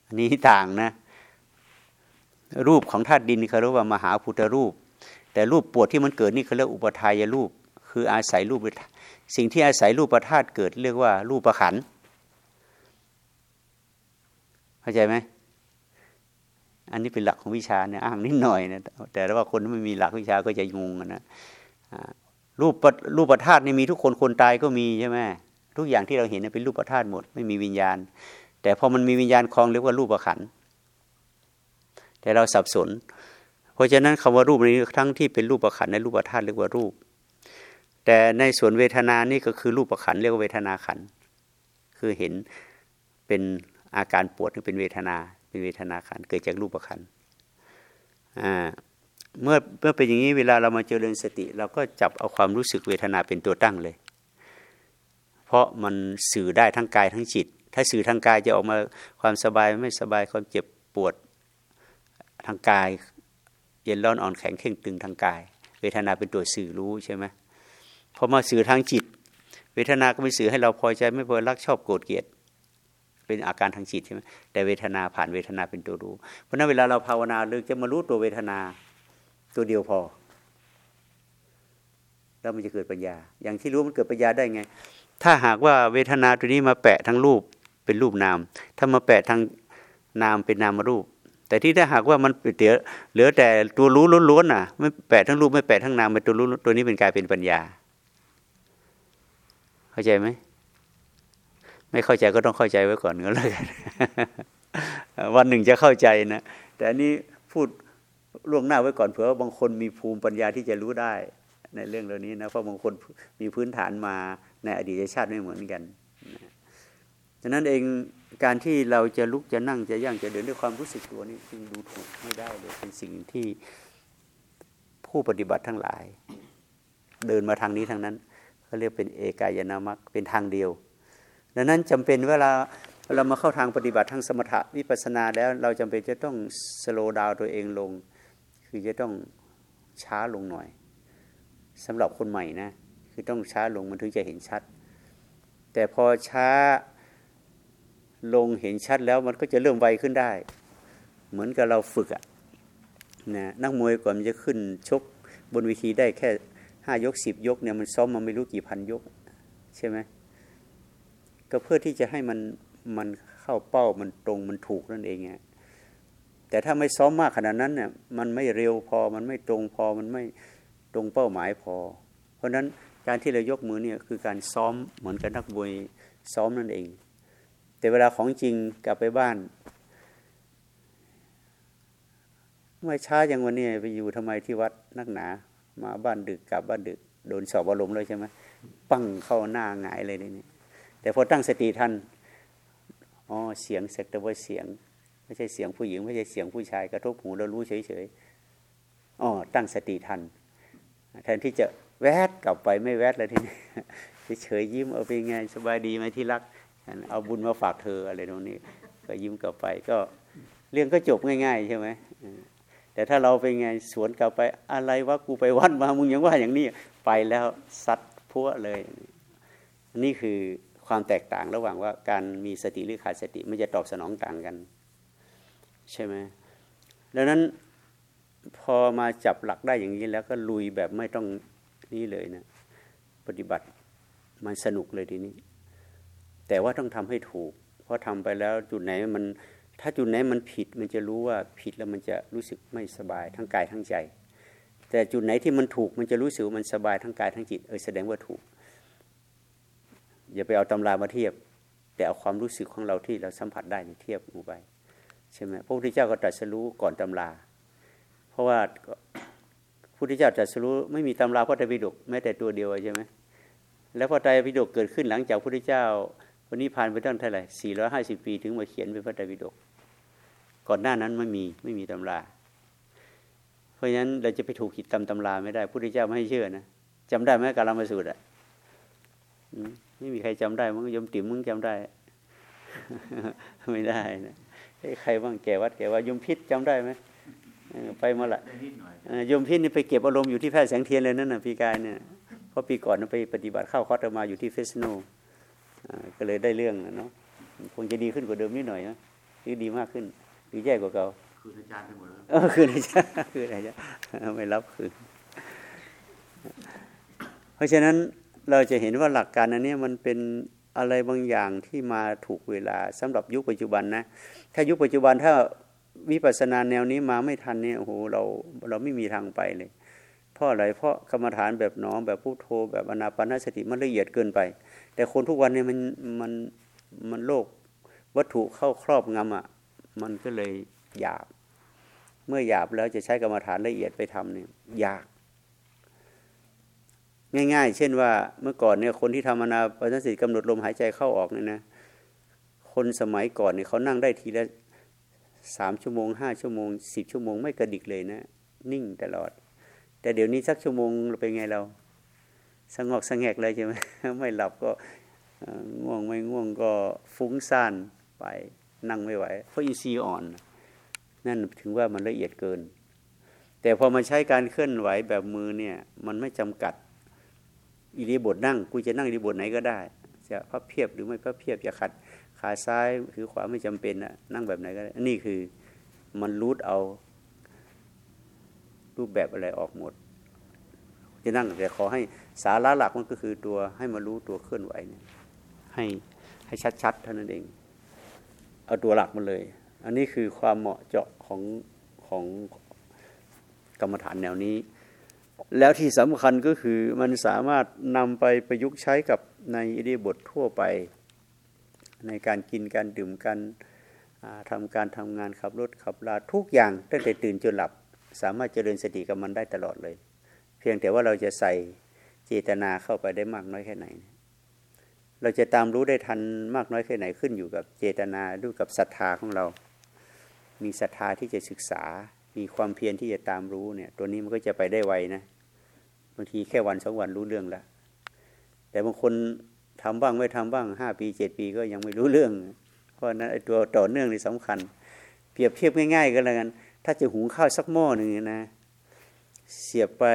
อันนี้ต่างนะรูปของธาตุดินเขาเรียกว่ามหาพุทธรูป แต่รูปปวดที่มันเกิดนี่เขาเรียกอุปทายรูป คืออาศัยรูปสิ่งที่อาศัยรูปประธาตุเกิด เรียกว่ารูปประขัน เข้าใจไหมอันนี้เป็นหลักของวิชาเนี่ยอ้างนิดหน่อยนะแต่ว่าคนที่ไม่มีหลักวิชาก็จะงงนะรูปรูปประธาตุนี่มีทุกคนคนตายก็มีใช่ไหมทุกอย่างที่เราเห็นเป็นรูปธาตุหมด ไม่มีวิญญาณ แต่พอมันมีวิญญาณคลองเรียกว่ารูปขันแต่เราสับสน เพราะฉะนั้นคำว่ารูปนี้ทั้งที่เป็นรูปขันในรูปธาตุเรียกว่ารูป แต่ในส่วนเวทนานี่ก็คือรูปขันเรียกว่าเวทนาขันคือเห็นเป็น อาการปวดนี่เป็นเวทนา เป็นเวทนาขันเกิดจากรูปขันเมื่อเมื่อเป็นอย่างนี้เวลาเรามาเจริญสติ เราก็จับเอาความรู้สึกเวทนาเป็นตัวตั้งเลย เพราะมันสื่อได้ทั้งกายทั้งจิต ถ้าสื่อทางกายจะออกมาความสบายไม่สบายความเจ็บปวดทางกาย เย็นร้อนอ่อนแข็งเข่งตึงทางกาย เวทนาเป็นตัวสื่อรู้ใช่ไหมพอมาสื่อทางจิต เวทนาก็เป็นสื่อให้เราพอใจไม่พอรักชอบโกรธเกลียด เป็นอาการทางจิตใช่ไหมแต่เวทนาผ่านเวทนาเป็นตัวรู้ เพราะนั้นเวลาเราภาวนาเลือจะมารู้ตัวเวทนาตัวเดียวพอ แล้วมันจะเกิดปัญญา อย่างที่รู้มันเกิดปัญญาได้ไง ถ้าหากว่าเวทนาตัวนี้มาแปะทั้งรูปเป็นรูปนาม ถ้ามาแปะทางนามเป็นนามรูป แต่ที่ถ้าหากว่ามันเดี๋ยวเหลือแต่ตัวรู้ล้วนๆน่ะไม่แปะทั้งรูปไม่แปะทั้งนามเป็นตัวรู้ตัวนี้เป็นกายเป็นปัญญา เข้าใจไหม ไม่เข้าใจก็ต้องเข้าใจไว้ก่อนก็แล้วกันวันหนึ่งจะเข้าใจนะแต่อันนี้พูดล่วงหน้าไว้ก่อนเผื่อบางคนมีภูมิปัญญาที่จะรู้ได้ในเรื่องเหล่านี้นะเพราะบางคนมีพื้นฐานมาในอดีตชาติไม่เหมือนกันฉะนั้นเองการที่เราจะลุกจะนั่งจะย่างจะเดินด้วยความรู้สึกตัวนี้จึงดูถูกไม่ได้เลยเป็นสิ่งที่ผู้ปฏิบัติทั้งหลาย เดินมาทางนี้ทางนั้นเขาเรียกเป็นเอกายนามัคเป็นทางเดียว ดังนั้นจำเป็นเวลาเรามาเข้าทางปฏิบัติทางสมถะวิปัสนาแล้วเราจำเป็นจะต้องสโลดาวตัวเองลง คือจะต้องช้าลงหน่อยสำหรับคนใหม่นะ คือต้องช้าลงมันถึงจะเห็นชัด แต่พอช้าลงเห็นชัดแล้วมันก็จะเริ่มไวขึ้นได้ เหมือนกับเราฝึกอะนะนักมวยก่อนมันจะขึ้นชกบนวิธีได้แค่ห้ายกสิบยกเนี่ยมันซ้อมมาไม่รู้กี่พันยก ใช่ไหม ก็เพื่อที่จะให้มันมันเข้าเป้ามันตรงมันถูกนั่นเองไงแต่ถ้าไม่ซ้อมมากขนาดนั้นเนี่ยมันไม่เร็วพอมันไม่ตรงพอมันไม่ตรงเป้าหมายพอ เพราะฉะนั้นการที่เรายกมือเนี่ยคือการซ้อมเหมือนกับนักมวยซ้อมนั่นเอง แต่เวลาของจริงกลับไปบ้านไม่ช้าอย่างวันนี้ไปอยู่ทำไมที่วัดนักหนา มาบ้านดึกกลับบ้านดึก โดนสอบอารมณ์เลยใช่ไหมปั้งเข้าหน้าหงายเลยนี่ แต่พอตั้งสติทันอ๋อเสียงเสกแต่ว่าเสียง ไม่ใช่เสียงผู้หญิง ไม่ใช่เสียงผู้ชายกระทบหูเรารู้เฉยๆอ๋อตั้งสติทันแทนที่จะแวดกลับไปไม่แวดเลยทีนี้เฉยยิ้มเอาไปไงสบายดีไหมที่รัก เอาบุญมาฝากเธออะไรตรงนี้ ก็ยิ้มกลับไปก็เรื่องก็จบง่าย ๆ ใช่ไหมแต่ถ้าเราไปไงสวนกลับไปอะไรวะกูไปวัดมามึงยังว่าอย่างนี้ไปแล้วซัดพัวเลย นี่คือ ความแตกต่างระหว่างว่าการมีสติหรือขาดสติมันจะตอบสนองต่างกัน ใช่ไหมดังนั้นพอมาจับหลักได้อย่างนี้แล้วก็ลุยแบบไม่ต้องนี่เลยนะปฏิบัติมันสนุกเลยทีนี้ แต่ว่าต้องทำให้ถูก เพราะทำไปแล้วจุดไหนมัน ถ้าจุดไหนมันผิดมันจะรู้ว่าผิดแล้วมันจะรู้สึกไม่สบายทั้งกายทั้งใจ แต่จุดไหนที่มันถูกมันจะรู้สึกมันสบายทั้งกายทั้งจิตเออแสดงว่าถูก อย่าไปเอาตำรามาเทียบ แต่เอาความรู้สึกของเราที่เราสัมผัสได้เทียบลงไปใช่ไหมพระพุทธเจ้าก็ตรัสรู้ก่อนตำรา เพราะว่าพระพุทธเจ้าตรัสรู้ไม่มีตำราพระไตรปิฎกแม้แต่ตัวเดียวใช่ไหมแล้วพระไตรปิฎกเกิดขึ้นหลังจากพระพุทธเจ้าวันนี้ผ่านไปตั้งเท่าไหร่สี่ร้อยห้าสิบปีถึงมาเขียนเป็นพระไตรปิฎก ก่อนหน้านั้นไม่มีไม่มีตำรา เพราะฉะนั้นเราจะไปถูกขีดตำตำราไม่ได้พระพุทธเจ้าไม่ให้เชื่อนะจำได้ไหมการลมาสูตรอะ ไม่มีใครจำได้มึงยมติ๋มมึงจำได้ ไม่ได้นะใครบ้างแกวัดแกว่ายมพิษจำได้ไหมไปมาละยมพิษนี่ไปเก็บอารมณ์อยู่ที่แพทย์แสงเทียนเลยนั่นน่ะพี่กายเนี่ยเพราะปีก่อนไปปฏิบัติเข้าคอร์สมาอยู่ที่เฟสโนก็เลยได้เรื่องเนาะคงจะดีขึ้นกว่าเดิมนิดหน่อยนะหรือดีมากขึ้นหรือแย่กว่าเก่าคืนอาจารย์ไปหมดแล้วเออคืนอาจารย์คืนอาจารย์ไม่รับคืนเพราะฉะนั้น เราจะเห็นว่าหลักการอันนี้มันเป็นอะไรบางอย่างที่มาถูกเวลาสำหรับยุคปัจจุบันนะ ถ้ายุคปัจจุบันถ้าวิปัสสนาแนวนี้มาไม่ทันเนี่ยโอ้โหเราเราไม่มีทางไปเลย เพราะอะไรเพราะกรรมฐานแบบน้อมแบบพุโทโธแบบอนาปานสติมันละเอียดเกินไป แต่คนทุกวันเนี่ยมันมันมันโลกวัตถุเข้าครอบงำอะมันก็เลยหยาบ เมื่อหยาบแล้วจะใช้กรรมฐานละเอียดไปทำเนี่ยยาก ง่าย ๆ เช่นว่าเมื่อก่อนเนี่ยคนที่ทำอนาปานสติกำหนดลมหายใจเข้าออกเนี่ยนะคนสมัยก่อนเนี่ยเขานั่งได้ทีละสามชั่วโมงห้าชั่วโมงสิบชั่วโมงไม่กระดิกเลยนะ นิ่งตลอด แต่เดี๋ยวนี้สักชั่วโมงเป็นไงเราสงบสงบเลยใช่ไหมไม่หลับก็ง่วงไม่ง่วงก็ฟุ้งซ่านไปนั่งไม่ไหวเพราะอินทรีย์อ่อน นั่นถึงว่ามันละเอียดเกิน แต่พอมาใช้การเคลื่อนไหวแบบมือเนี่ย มันไม่จำกัด อิริบทนั่งกูจะนั่งอิริบทไหนก็ได้ จะพับเพียบหรือไม่พับเพียบจะขัดขาซ้ายหรือขวาไม่จำเป็นนะนั่งแบบไหนก็ได้นี่คือมันรูดเอารูปแบบอะไรออกหมด จะนั่งแต่ขอให้สาระหลักมันก็คือตัวให้มารู้ตัวเคลื่อนไหวเนี่ยให้ให้ชัดๆเท่านั้นเอง เอาตัวหลักมาเลย อันนี้คือความเหมาะเจาะของของกรรมฐานแนวนี้ แล้วที่สำคัญก็คือมันสามารถนำไปประยุกต์ใช้กับในอิริบททั่วไป ในการกินการดื่มการทำการทำงานขับรถขับลาทุกอย่างตั้งแต่ตื่นจนหลับ สามารถเจริญสติกับมันได้ตลอดเลย เพียงแต่ว่าเราจะใส่เจตนาเข้าไปได้มากน้อยแค่ไหน เราจะตามรู้ได้ทันมากน้อยแค่ไหนขึ้นอยู่กับเจตนาดูกับศรัทธาของเรา มีศรัทธาที่จะศึกษา มีความเพียรที่จะตามรู้เนี่ย ตัวนี้มันก็จะไปได้ไวนะบางทีแค่วันสองวันรู้เรื่องละแต่บางคนทำบ้างไม่ทำบ้างห้าปีเจ็ดปีก็ยังไม่รู้เรื่อง เพราะนั้นไอ้ตัวต่อเนื่องนี่สำคัญ เปรียบเทียบง่ายๆกันแล้วกัน ถ้าจะหุงข้าวสักหม้อหนึ่งนะ เสียบไป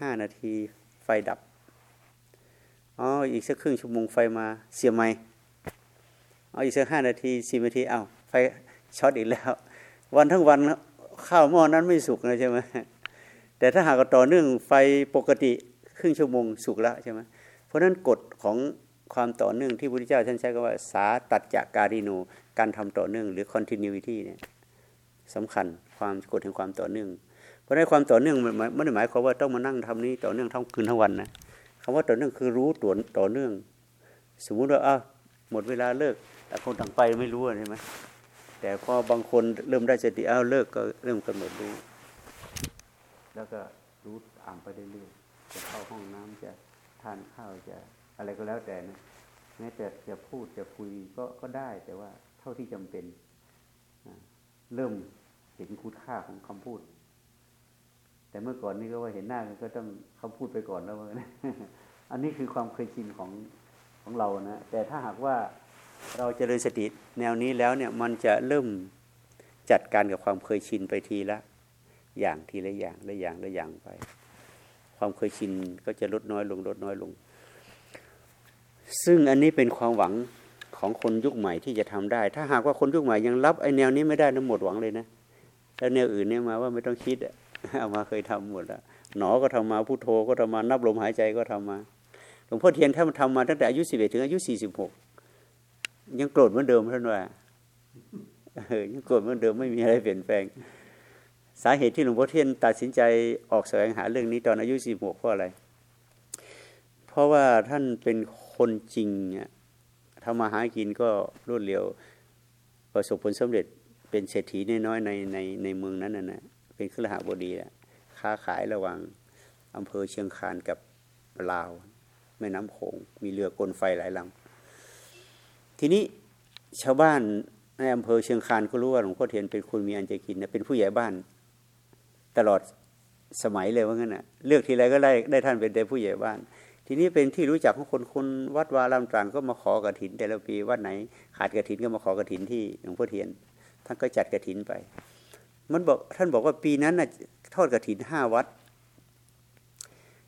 ห้านาทีไฟดับอ๋ออีกสักครึ่งชั่วโมงไฟมาเสียไหมอ๋ออีกสักห้านาทีสิบนาทีเอา้าไฟช็อตอีกแล้ว วันทั้งวัน ข้าวหม้อนั้นไม่สุกนะใช่ไหมแต่ถ้าหากต่อเนื่องไฟปกติครึ่งชั่วโมงสุกแล้วใช่ไหมเพราะฉะนั้นกฎของความต่อเนื่องที่พระพุทธเจ้าท่านใช้คำว่าสาตัดจากการิโนการทำต่อเนื่องหรือ continuity เนี่ยสำคัญความกฎแห่งความต่อเนื่อง เพราะในความต่อเนื่องไม่ได้หมายความว่าต้องมานั่งทำนี้ต่อเนื่องทั้งคืนทั้งวันนะคำว่าต่อเนื่องคือรู้ตัวต่อเนื่อง สมมุติว่าอ้าหมดเวลาเลิกแต่คนต่างไปไม่รู้ใช่ไหม แต่พอบางคนเริ่มได้สติอ้าวเลิกก็เริ่มกำหนดรู้ แล้วก็รู้อ่านไปเรื่อยๆจะเข้าห้องน้ำจะทานข้าวจะอะไรก็แล้วแต่นะแม้แต่จะพูดจะคุยก็ก็ได้ แต่ว่าเท่าที่จำเป็นเริ่มเห็นคุณค่าของคำพูด แต่เมื่อก่อนนี่ก็ว่าเห็นหน้ากันก็ต้องคำพูดไปก่อนแล้วนะอันนี้คือความเคยชินของของเรานะแต่ถ้าหากว่า เราจเจริญสติแนวนี้แล้วเนี่ยมันจะเริ่มจัดการกับความเคยชินไปทีละ อย่างทีละอย่างละอย่างละอย่างไป ความเคยชินก็จะลดน้อยลงลดน้อยลง ซึ่งอันนี้เป็นความหวังของคนยุคใหม่ที่จะทำได้ ถ้าหากว่าคนยุคใหม่ยังรับไอแนวนี้ไม่ได้นั้นหมดหวังเลยนะแล้วแนวอื่นเนี่ยมาว่าไม่ต้องคิดเอามาเคยทำหมดแล้วหนอก็ทำมาพุโทโธก็ทำมานับลมหายใจก็ทำมาหลวงพ่อเทียนท่านทำมาตั้งแต่อายุสิบเอ็ดถึงอายุสี่สิบหก ยังโกรธเหมือนเดิมท่านว่ายังโกรธเหมือนเดิมไม่มีอะไรเปลี่ยนแปลง สาเหตุที่หลวงพ่อเทียนตัดสินใจออกแสวงหาเรื่องนี้ตอนอายุสี่หกเพราะอะไร เพราะว่าท่านเป็นคนจริงอะทำมาหากินก็รวดเร็ว ประสบผลสำเร็จเป็นเศรษฐีน้อยๆในในในเมืองนั้นนะนะเป็นขรหบดีแหละค้าขายระหว่างอำเภอเชียงคานกับลาว แม่น้ำโขงมีเรือกลไฟหลายลำ ทีนี้ชาวบ้านในอำเภอเชียงคานก็รู้ว่าหลวงพ่อเทียนเป็นคนมีอันจะกินนะเป็นผู้ใหญ่บ้าน ตลอดสมัยเลยว่างั้นนะเลือกทีไรก็ได้ได้ท่านเป็นแต่ผู้ใหญ่บ้าน ทีนี้เป็นที่รู้จักของคนคนวัดวาลำต่างก็มาขอกระถิน แต่ละปีวัดไหนขาดกระถินก็มาขอกระถินที่หลวงพ่อเทียน ท่านก็จัดกระถินไป มันบอกท่านบอกว่าปีนั้นน่ะทอดกระถินห้าวัด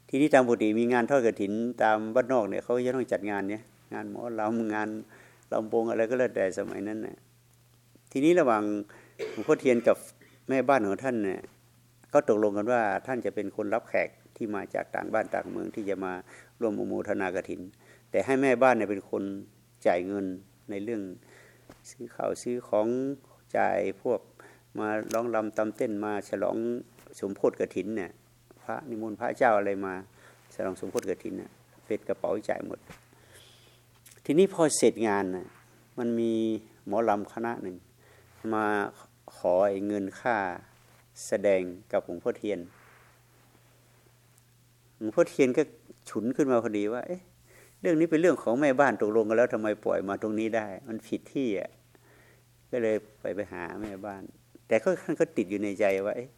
ทีนี้ตามปกติมีงานทอดกระถินตามบ้านนอกเนี่ยเขาจะต้องจัดงานเนี่ยงานหมอลำงาน ลำโพงอะไรก็แล้วแต่สมัยนั้นน่ะทีนี้ระหว่างหลวงพ่อเทียนกับแม่บ้านของท่านเนี่ยก็ตกลงกันว่าท่านจะเป็นคนรับแขกที่มาจากต่างบ้านต่างเมืองที่จะมาร่วมอโมทนากถิน แต่ให้แม่บ้านเนี่ยเป็นคนจ่ายเงินในเรื่องซื้อข้าวซื้อของจ่ายพวกมาร้องรำตำเต้นมาฉลองสมโพธิกถินเนี่ยพระนิมนต์พระเจ้าอะไรมาฉลองสมโพธิกถินเนี่ยเป็นกระเป๋าจ่ายหมด ทีนี้พอเสร็จงานนะมันมีหมอลำคณะหนึ่ง มาขอเงินค่าแสดงกับหลวงพ่อเทียนหลวงพ่อเทียนก็ฉุนขึ้นมาพอดีว่า เอ๊ะ เรื่องนี้เป็นเรื่องของแม่บ้านตกลงกันแล้วทำไมปล่อยมาตรงนี้ได้ มันผิดที่อะก็เลยไปไปหาแม่บ้าน แต่ก็ท่านก็ติดอยู่ในใจว่าเอ๊ะ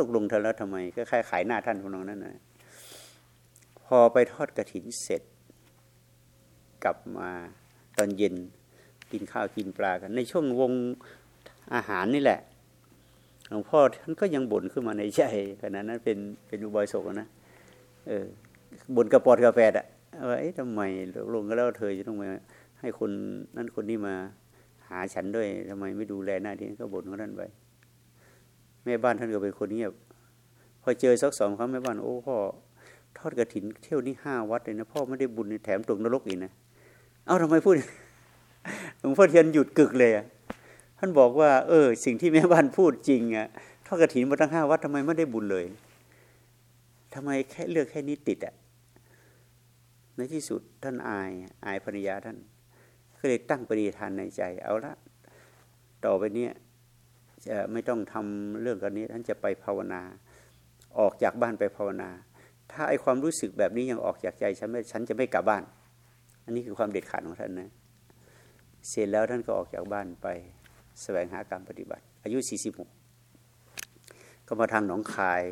ตกลงเธอแล้วทำไม ก็ค่ขายหน้าท่านคนนั้นน่ะพอไปทอดกระถินเสร็จ กลับมาตอนเย็นกินข้าวกินปลากัน ในช่วงวงอาหารนี่แหละหลวงพ่อท่านก็ยังบ่นขึ้นมาในใจขณะนั้นเป็นเป็นอุบายโศกนะเออบนกระปอดกระแปดอะว่าเอ๊ะทำไมลงก็แล้วเธอจะต้องมาให้คนนั้นคนนี้มาหาฉันด้วยทำไมไม่ดูแลหน้าที่ก็บ่นเขาท่านไปแม่บ้านท่านก็เป็นคนเงียบ พอเจอสักสองครั้งแม่บ้านโอ้พ่อทอดกระถินเที่ยวนี้ห้าวัดเลยนะพ่อไม่ได้บุญแถมตกนรกอีกนะ เอ้าทำไมพูดหลวงพ่อเทียนหยุดกึกเลยอะท่านบอกว่า เออ สิ่งที่แม่บ้านพูดจริงอะทอดกระถินมาตั้งห้าวัดทำไมไม่ได้บุญเลยทำไมแค่เลือกแค่นี้ติดอะในที่สุดท่านอายอายภรรยาท่าน ก็เลยตั้งปณิธานในใจ เอาละต่อไปเนี้ยจะไม่ต้องทำเรื่องกันนี้ท่านจะไปภาวนา ออกจากบ้านไปภาวนา ถ้าไอความรู้สึกแบบนี้ยังออกจากใจฉันไม่ฉันจะไม่กลับบ้าน นนี้คือความเด็ดขาดของท่านนะ เสร็จแล้วท่านก็ออกจากบ้านไปสแสวงหาการปฏิบัติ อายุ 46 ก็มาทางหนองคาย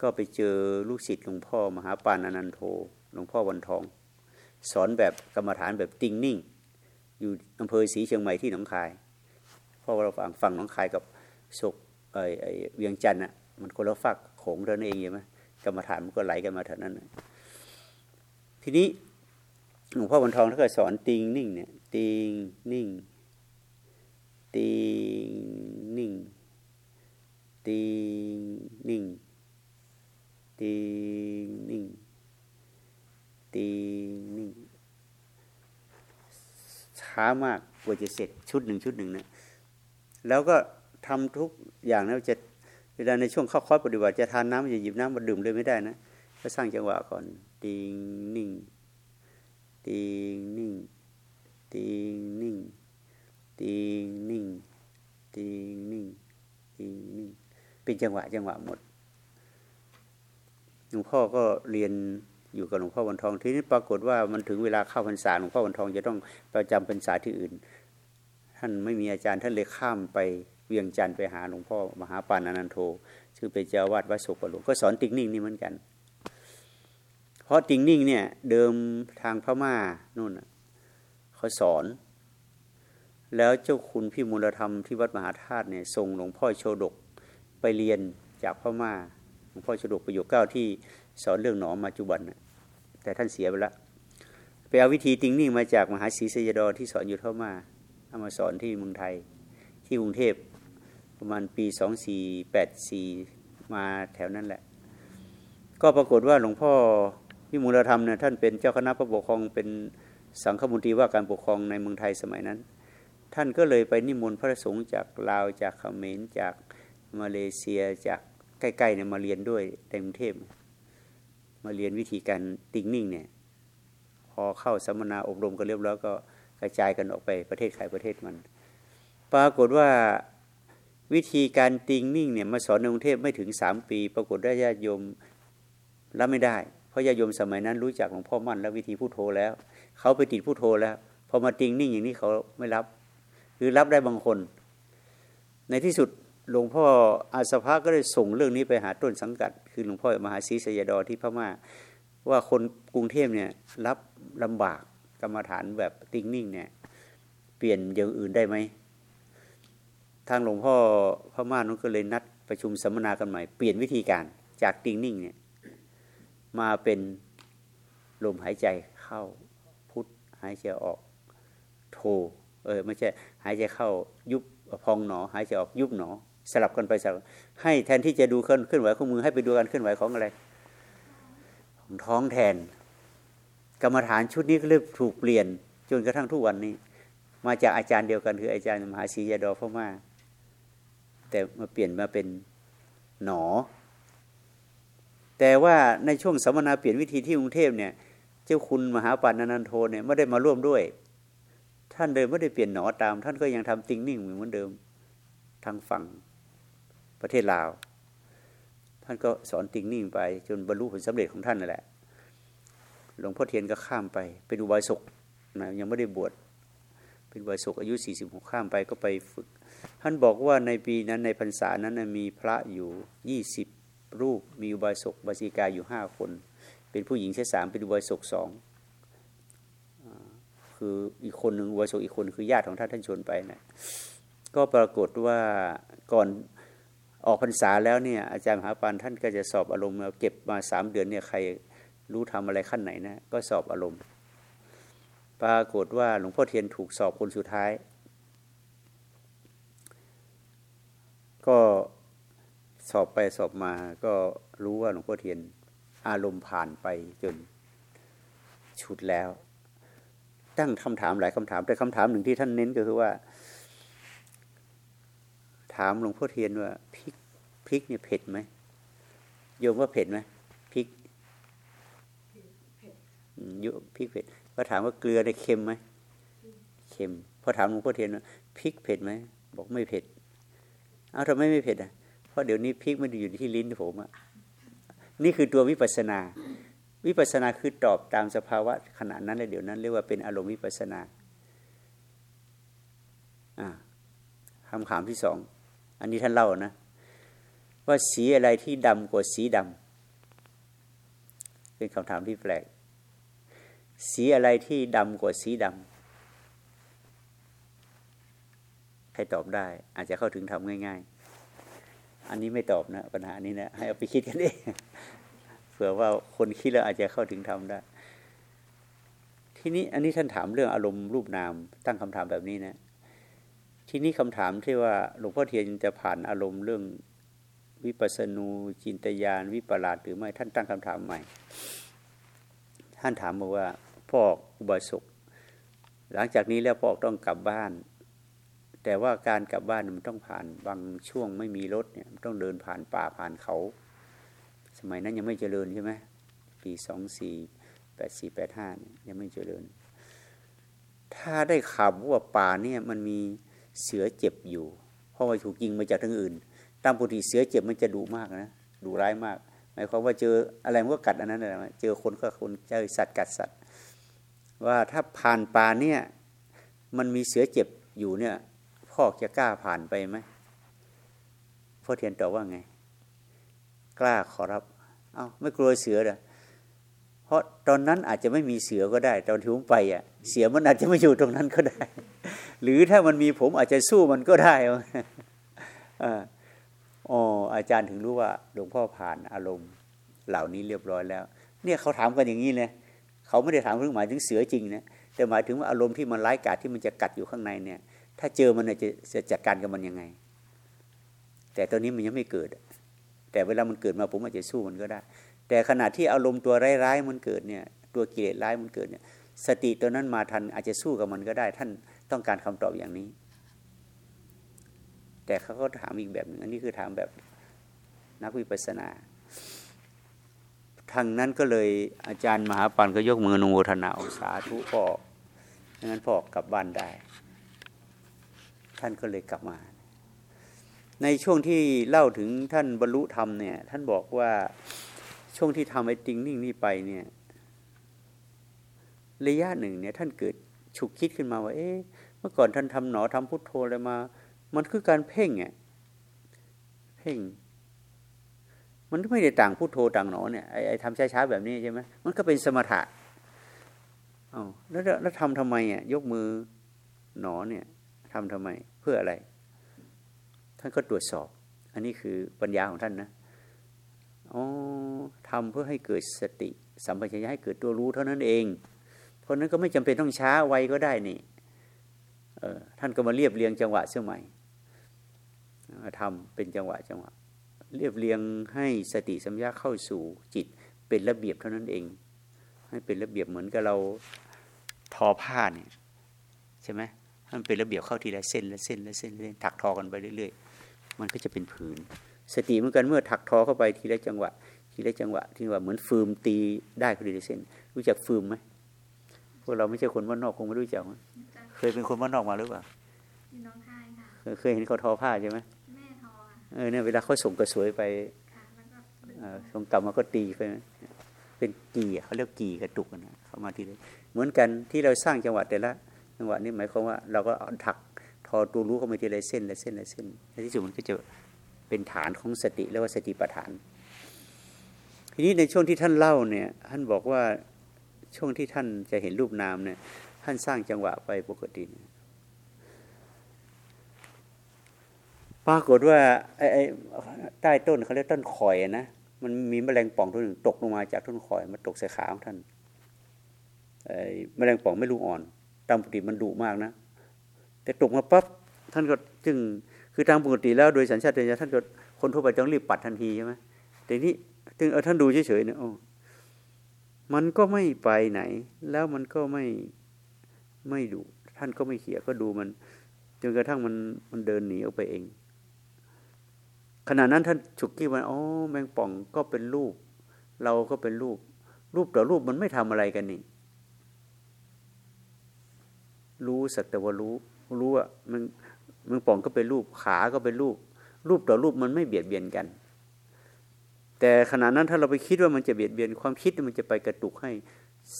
ก็ไปเจอลูกศิษย์หลวงพ่อมหาปานอนันโทหลวงพ่อวันทอง สอนแบบกรรมฐานแบบติงนิ่ง อยู่อำเภอศรีเชียงใหม่ที่หนองคายเพราะเราฟังฝั่งหนองคายกับศกไอ้ไอ้เวียงจันทร์อะมันคนละฝักโขงเท่านั้นเองใช่ไหมกรรมฐานมันก็ไหลกันมาเท่านั้น ทีนี้ หลวงพ่อวันทองท่านก็สอนติงนิ่งเนี่ยติงนิ่งติงนิ่งติงนิ่งติงนิ่งติงนิ่งช้ามากกว่าจะเสร็จชุดหนึ่งชุดหนึ่งนะแล้วก็ทำทุกอย่างนะจะเวลาในช่วงเข้าคอร์สปฏิบัติจะทานน้ำจะหยิบน้ำมาดื่มเลยไม่ได้นะก็สร้างจังหวะก่อนติงนิ่ง ติงนิ่งติงนิ่งติงนิ่งติงนิ่งติงนิ่งเป็นจังหวะจังหวะหมดหลวงพ่อก็เรียนอยู่กับหลวงพ่อวันทองทีนี้ปรากฏว่ามันถึงเวลาเข้าพรรษาหลวงพ่อวันทองจะต้องประจำพรรษาที่อื่น ท่านไม่มีอาจารย์ท่านเลยข้ามไปเวียงจันทร์ไปหาหลวงพ่อมหาปานานันโทซึ่งเป็นเจ้าวาดวัดสุขหลวงก็สอนติ๊กนิ่งนี่เหมือนกัน ราะติ๊กนิ่งเนี่ยเดิมทางพม่านู่นเขาสอน แล้วเจ้าคุณพี่มูลธรรมที่วัดมหาธาตุเนี่ยส่งหลวงพ่อโชดกไปเรียนจากพม่าหลวงพ่อโชดกประโยคเก้าที่สอนเรื่องหนอมาจุบันแต่ท่านเสียไปแล้วไปเอาวิธีติงนิ่งมาจากมหาศรีสยดอที่สอนอยู่เท่ามาเอามาสอนที่เมืองไทย ที่กรุงเทพประมาณปีสองสี่แปดสี่มาแถวนั้นแหละ ก็ปรากฏว่าหลวงพ่อ วิมูลธรรมเนี่ยท่านเป็นเจ้าคณะพระปกครองเป็นสังฆมนตรีว่าการปกครองในเมืองไทยสมัยนั้น ท่านก็เลยไปนิมนต์พระสงฆ์จากลาวจากเขมรจากมาเลเซียจากใกล้ๆเนี่ยมาเรียนด้วยในกรุงเทพมาเรียนวิธีการติงนิ่งเนี่ยพอเข้าสัมมนาอบรมกันเรียบร้อยก็กระจายกันออกไปประเทศใครประเทศมัน ปรากฏว่าวิธีการติงนิ่งเนี่ยมาสอนในกรุงเทพไม่ถึงสามปี ปรากฏได้ญาติโยมรับไม่ได้ะญาโยมสมัยนั้นรู้จักหลวงพ่อมั่นแล้ววิธีพูดโทแล้ว เขาไปติดพูดโทแล้ว พอมาติงนิ่งอย่างนี้เขาไม่รับ หรือรับได้บางคน ในที่สุดหลวงพ่ออาสภะก็ได้ส่งเรื่องนี้ไปหาต้นสังกัด คือหลวงพ่อมหาศรีสยดอที่พม่า ว่าคนกรุงเทพเนี่ยรับลำบากกรรมฐานแบบติงนิ่งเนี่ยเปลี่ยนอย่างอื่นได้ไหมทางหลวงพ่อพม่านั้นก็เลยนัดประชุมสัมมนากันใหม่เปลี่ยนวิธีการจากติงนิ่งเนี่ย มาเป็นลมหายใจเข้าพุทหายใจออกโทเออไม่ใช่หายใจเข้ายุบพองหนอ หายใจออกยุบหนอ สลับกันไปสลับให้แทนที่จะดูเคลื่อนไหวของมือให้ไปดูการเคลื่อนไหวของอะไรของท้องแทน กรรมฐานชุดนี้ก็เริ่มถูกเปลี่ยนจนกระทั่งทุกวันนี้ มาจากอาจารย์เดียวกันคืออาจารย์มหาศรียาดอพม่าแต่มาเปลี่ยนมาเป็นหนอ แต่ว่าในช่วงสัมมนาเปลี่ยนวิธีที่กรุงเทพเนี่ย เจ้าคุณมหาปานันโทเนี่ยไม่ได้มาร่วมด้วย ท่านเดิมไม่ได้เปลี่ยนหนอตาม ท่านก็ยังทำติงนิ่งเหมือนเดิมทางฝั่งประเทศลาว ท่านก็สอนติงนิ่งไป จนบรรลุผลสำเร็จของท่านนั่นแหละหลวงพ่อเทียนก็ข้ามไปไปดูใบายศกนะยังไม่ได้บวชเป็นใบศกอายุ 46 ข้ามไปก็ไปฝึก ท่านบอกว่าในปีนั้นในพรรษานั้นมีพระอยู่ 20 รูปมีอุบาสกบาสิกาอยู่ห้าคน เป็นผู้หญิงแค่สามเป็นอุบาสกสองคืออีกคนหนึ่งอุบาสกอีกคนคือญาติของท่านท่านชวนไปนะก็ปรากฏว่าก่อนออกพรรษาแล้วเนี่ยอาจารย์มหาปานท่านก็จะสอบอารมณ์เก็บมาสามเดือนเนี่ยใครรู้ทำอะไรขั้นไหนนะก็สอบอารมณ์ ปรากฏว่าหลวงพ่อเทียนถูกสอบคนสุดท้าย ก็ สอบไปสอบมาก็รู้ว่าหลวงพ่อเทียนอารมณ์ผ่านไปจนชุดแล้ว ตั้งคำถามหลายคำถาม แต่คำถามหนึ่งที่ท่านเน้นก็คือว่า ถามหลวงพ่อเทียนว่าพริกพริกเนี่ยเผ็ดไหมโยมว่าเผ็ดไหมพริกเยอะพริกเผ็ดพอถามว่าเกลือได้เค็มไหมเค็มพอถามหลวงพ่อเทียนว่าพริกเผ็ดไหมบอกไม่เผ็ดเอาทำไมไม่เผ็ดอะเพ ราะเดี๋ยวนี้พริกมันอยู่ที่ลิ้นผมอะนี่คือตัววิปัสนา วิปัสนาคือตอบตามสภาวะขณะนั้นเลยเดี๋ยวนั้นเรียกว่าเป็นอารมณ์วิปัสนาคำถามที่สอง อันนี้ท่านเล่านะ ว่าสีอะไรที่ดำกว่าสีดำเป็นคำถามที่แปลก สีอะไรที่ดำกว่าสีดำใครตอบได้ อาจจะเข้าถึงทำง่าย ๆ อันนี้ไม่ตอบนะปัญหานี้นะให้เอาไปคิดกันเองเผื่อว่าคนคิดแล้วอาจจะเข้าถึงทำได้ ทีนี้อันนี้ท่านถามเรื่องอารมณ์รูปนาม ตั้งคำถามแบบนี้นะ ทีนี้คำถามที่ว่าหลวงพ่อเทียนจะผ่านอารมณ์เรื่องวิปัสนูจินตยานวิปลาสหรือไม่ท่านตั้งคำถามใหม่ ท่านถามบอกว่าพ่ออุบาสกหลังจากนี้แล้วพ่อต้องกลับบ้าน แต่ว่าการกลับบ้านมันต้องผ่านบางช่วงไม่มีรถเนี่ยต้องเดินผ่านป่าผ่านเขา สมัยนั้นยังไม่เจริญใช่ไหมปีสองสี่แปดสี่แปดห้าเนี่ยยังไม่เจริญ ถ้าได้ข่าวว่าป่าเนี่ยมันมีเสือเจ็บอยู่ เพราะว่าถูกยิงมาจากทางอื่น ตามปกติเสือเจ็บมันจะดุมากนะดุร้ายมากหมายความว่าเจออะไรมันก็กัดอันนั้นอะไรเจอคนก็คนเจอสัตว์กัดสัตว์ ว่าถ้าผ่านป่าเนี่ยมันมีเสือเจ็บอยู่เนี่ย พ่อจะกล้าผ่านไปไหมพ่อเทียนตอบว่าไง กล้าขอรับ เอา้าไม่กลัวเสือเหรอเพราะตอนนั้นอาจจะไม่มีเสือก็ได้ ตอนที่ผมไปอะ เสือมันอาจจะไม่อยู่ตรงนั้นก็ได้ หรือถ้ามันมีผมอาจจะสู้มันก็ได้อ๋ออาจารย์ถึงรู้ว่าหลวงพ่อผ่านอารมณ์ เหล่านี้เรียบร้อยแล้ว เนี่ยเขาถามกันอย่างนี้เลยเขาไม่ได้ถามเรื่องหมายถึงเสือจริงนะแต่หมายถึงว่าอารมณ์ที่มันร้ายกาจที่มันจะกัดอยู่ข้างในเนี่ย ถ้าเจอมันจะจะจัดการกับมันยังไง แต่ตอนนี้มันยังไม่เกิด แต่เวลามันเกิดมาผมอาจจะสู้มันก็ได้ แต่ขณะที่อารมณ์ตัวร้ายๆมันเกิดเนี่ยตัวกิเลสร้ายมันเกิดเนี่ยสติตัวนั้นมาทันอาจจะสู้กับมันก็ได้ ท่านต้องการคำตอบอย่างนี้ แต่เขาก็ถามอีกแบบหนึ่งอันนี้คือถามแบบนักวิปัสสนาทางนั้นก็เลยอาจารย์มหาปันก็ยกมือนุโมทนาอุสาธุพ่องั้นพ่อกลับบ้านได้ ท่านก็เลยกลับมา ในช่วงที่เล่าถึงท่านบรรลุธรรมเนี่ย ท่านบอกว่าช่วงที่ทำไอ้ติงนิ่งนี่ไปเนี่ย ระยะหนึ่งเนี่ย ท่านเกิดฉุกคิดขึ้นมาว่า เอ๊ะเมื่อก่อนท่านทำหนอทำพุทโธอะไรมา มันคือการเพ่งอะเพ่ง มันไม่ได้ต่างพุทโธต่างหนอเนี่ยไอ้ไอ้ทำช้าๆแบบนี้ใช่ไหมมันก็เป็นสมถะเอาแล้วแล้วทำทำไมอะยกมือหนอเนี่ยทำทำไม เพื่ออะไร ท่านก็ตรวจสอบ อันนี้คือปัญญาของท่านนะอ๋อทำเพื่อให้เกิดสติ สัมปชัญญะให้เกิดตัวรู้เท่านั้นเอง เพราะนั้นก็ไม่จำเป็นต้องช้าไวก็ได้นี่เออท่านก็มาเรียบเรียงจังหวะเสื่อใหม่ทำเป็นจังหวะจังหวะ เรียบเรียงให้สติสัมยาเข้าสู่จิตเป็นระเบียบเท่านั้นเอง ให้เป็นระเบียบเหมือนกับเราทอผ้าเนี่ยใช่ไหม มันเป็นระเบียบเข้าทีละเส้นละเส้นละเส้นละเส้นถักทอกันไปเรื่อยๆ มันก็จะเป็นผืน สติเหมือนกันเมื่อถักทอเข้าไปทีละจังหวะ ทีละจังหวะที่ว่าเหมือนฟืมตีได้พอดีเส้น รู้จักฟืมไหมพวกเราไม่ใช่คนบ้านนอกคงไม่รู้จักเคยเป็นคนบ้านนอกมาหรือเปล่าน้องคายค่ะเคยเห็นเขาทอผ้าใช่ไหมแม่ทอเออเนี่ยเวลาเขาส่งกระสวยไปส่งกลับมาก็ตีไปเป็นกีเขาเรียกกีกระตุกนะเข้ามาทีเลยเหมือนกันที่เราสร้างจังหวะแต่ละ จังหวะนี้หมายความว่าเราก็ถักทอตัวรู้เข้ามาทีละเส้นละเส้นละเส้นในที่สุดมันก็จะเป็นฐานของสติเรียกว่าสติปัฏฐาน ทีนี้ในช่วงที่ท่านเล่าเนี่ย ท่านบอกว่าช่วงที่ท่านจะเห็นรูปนามเนี่ย ท่านสร้างจังหวะไปปกติปรากฏว่าไอ้ใต้ต้นเขาเรียกต้นคอยนะมันมีแมลงป่องตัวหนึ่งตกลงมาจากต้นคอยมาตกใส่ขาของท่านไอ้แมลงป่องไม่รู้อ่อน ตามปกติมันดุมากนะ แต่ตกมาปั๊บท่านก็จึงคือทางปกติแล้วโดยสัญชาตญาณท่านก็คนทั่วไปต้องรีบปัดทันทีใช่ไหมแต่นี้ถึงเออท่านดูเฉยๆเนี่ยโอ้มันก็ไม่ไปไหน แล้วมันก็ไม่ไม่ดูท่านก็ไม่เขี่ยก็ดูมันจนกระทั่งมันมันเดินหนีออกไปเอง ขณะนั้นท่านฉุกคิดว่าอ๋อแมงป่องก็เป็นรูป เราก็เป็นรูป รูปต่อรูปมันไม่ทำอะไรกันนี่ รู้สักแต่ว่ารู้ รู้อะมันมือป่องก็เป็นรูปขาก็เป็นรูป รูปต่อรูปมันไม่เบียดเบียนกัน แต่ขณะนั้นถ้าเราไปคิดว่ามันจะเบียดเบียนความคิดมันจะไปกระตุกให้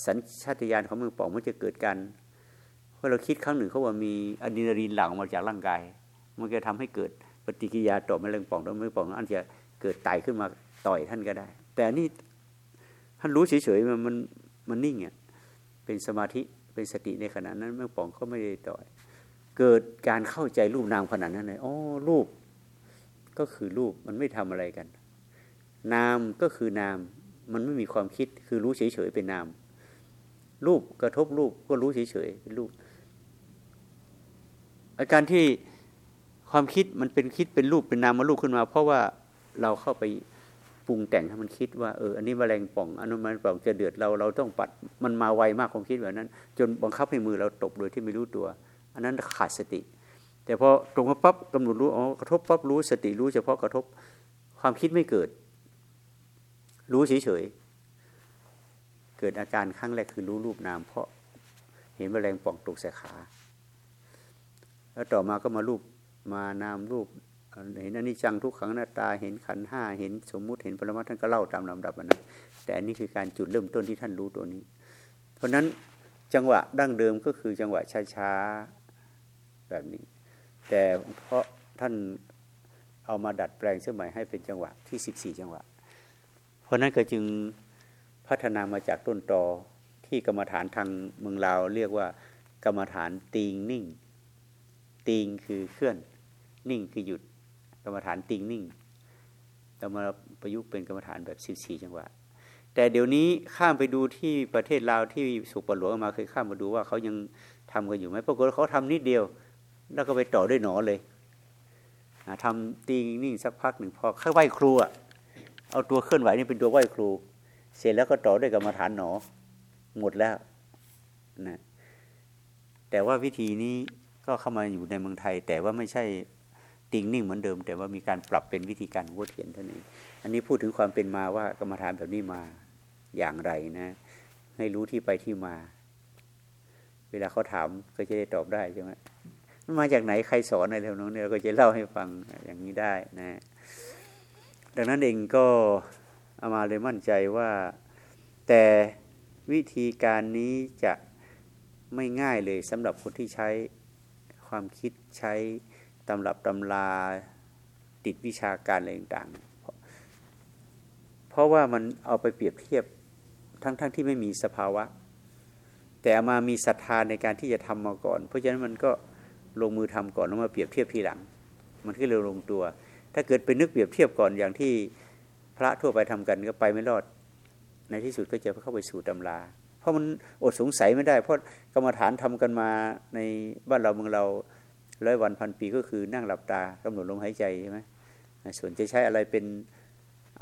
สัญชาตญาณของมือป่องมันจะเกิดกันเพราะเราคิดครั้งหนึ่งเขาว่ามีอะดรีนาลีนหลั่งออกมาจากร่างกาย มันจะทำให้เกิดปฏิกิริยาต่อมะเร็งป่องแล้วมะเร็งป่องอันจะเกิดไตขึ้นมาต่อยท่านก็ได้ แต่นี่ท่านรู้เฉยๆมันมันมันนิ่งอะเป็นสมาธิ เป็นสติในขณะนั้นแมะเร็งป่องก็ไม่ได้ต่อย เกิดการเข้าใจรูปนามขนาดนั้นเลยอ๋อรูปก็คือรูปมันไม่ทำอะไรกัน นามก็คือนามมันไม่มีความคิดคือรู้เฉยๆเป็นนาม รูปกระทบรูปก็รู้เฉยๆเป็นรูป อาการที่ความคิดมันเป็นคิดเป็นรูปเป็นนามมารูปขึ้นมา เพราะว่าเราเข้าไป ปรุงแต่งให้มันคิดว่าเอออันนี้แมลงป่องอันนั้นแมลงป่องจะเดือดเราเราต้องปัดมันมาไวมากความคิดแบบนั้น จนบังคับให้มือเราตบโดยที่ไม่รู้ตัว อันนั้นขาดสติ แต่พอตรงมาปั๊บกำหนดรู้อ๋อกระทบปั๊บรู้สติรู้เฉพาะกระทบความคิดไม่เกิด รู้เฉยๆเกิดอาการครั้งแรกคือรู้รูปนาม เพราะเห็นแมลงป่องตกใส่ขา แล้วต่อมาก็มารูปมานามรูป เห็นอนิจจังทุกขังหน้าตาเห็นขันห้าเห็นสมมุติเห็นปรมัตท่านก็เล่าตามลำดับนั้นแต่อันนี้คือการจุดเริ่มต้นที่ท่านรู้ตัวนี้ เพราะนั้นจังหวะดั้งเดิมก็คือจังหวะช้าๆแบบนี้ แต่เพราะท่านเอามาดัดแปลงสมัยใหม่ให้เป็นจังหวะที่สิบสี่จังหวะ เพราะนั้นก็จึงพัฒนามาจากต้นตอที่กรรมฐานทางเมืองลาวเรียกว่ากรรมฐานตีงนิ่ง ตีงคือเคลื่อน นิ่งคือหยุด กรรมฐานติงนิ่งเรามาประยุกต์เป็นกรรมฐานแบบสิบสี่จังหวะ แต่เดี๋ยวนี้ข้ามไปดูที่ประเทศลาวที่สุกปหลวงมาเคยข้ามมาดูว่าเขายังทำกันอยู่ไหมปรากฏเขาทำนิดเดียว แล้วก็ไปต่อด้วยหนอเลยทำติงนิ่งสักพักหนึ่งพอเข้าไหวครูอะเอาตัวเคลื่อนไหวนี่เป็นตัวไหวครู เสร็จแล้วก็ต่อด้วยกรรมฐานหนอ หมดแล้วนะแต่ว่าวิธีนี้ก็เข้ามาอยู่ในเมืองไทย แต่ว่าไม่ใช่ ติงนิ่งเหมือนเดิม แต่ว่ามีการปรับเป็นวิธีการวัดเขียนเท่านี้อันนี้พูดถึงความเป็นมาว่ากรรมฐานแบบนี้มาอย่างไรนะ ให้รู้ที่ไปที่มา เวลาเขาถามก็จะได้ตอบได้ใช่ไหมมันมาจากไหนใครสอนอะไรแถวนี้เราก็จะเล่าให้ฟังอย่างนี้ได้นะ ดังนั้นเองก็เอามาเลยมั่นใจว่า แต่วิธีการนี้จะไม่ง่ายเลยสำหรับคนที่ใช้ความคิดใช้ ตำรับตำลาติดวิชาการอะไรต่างๆ เพราะว่ามันเอาไปเปรียบเทียบทั้งๆทที่ไม่มีสภาวะ แต่มามีศรัทธาในการที่จะทำมาก่อน เพราะฉะนั้นมันก็ลงมือทำก่อนแล้วมาเปรียบเทียบทีหลัง มันก็เลยลงตัว ถ้าเกิดไปนึกเปรียบเทียบก่อนอย่างที่พระทั่วไปทำกันก็ไปไม่รอด ในที่สุดก็จะเข้าไปสู่ตำรา เพราะมันอดสงสัยไม่ได้ เพราะกรรมฐานทำกันมาในบ้านเราเมืองเรา ร้อยวันพันปีก็คือนั่งหลับตากำหนดลมหายใจใช่ไหมส่วนจะใช้อะไรเป็น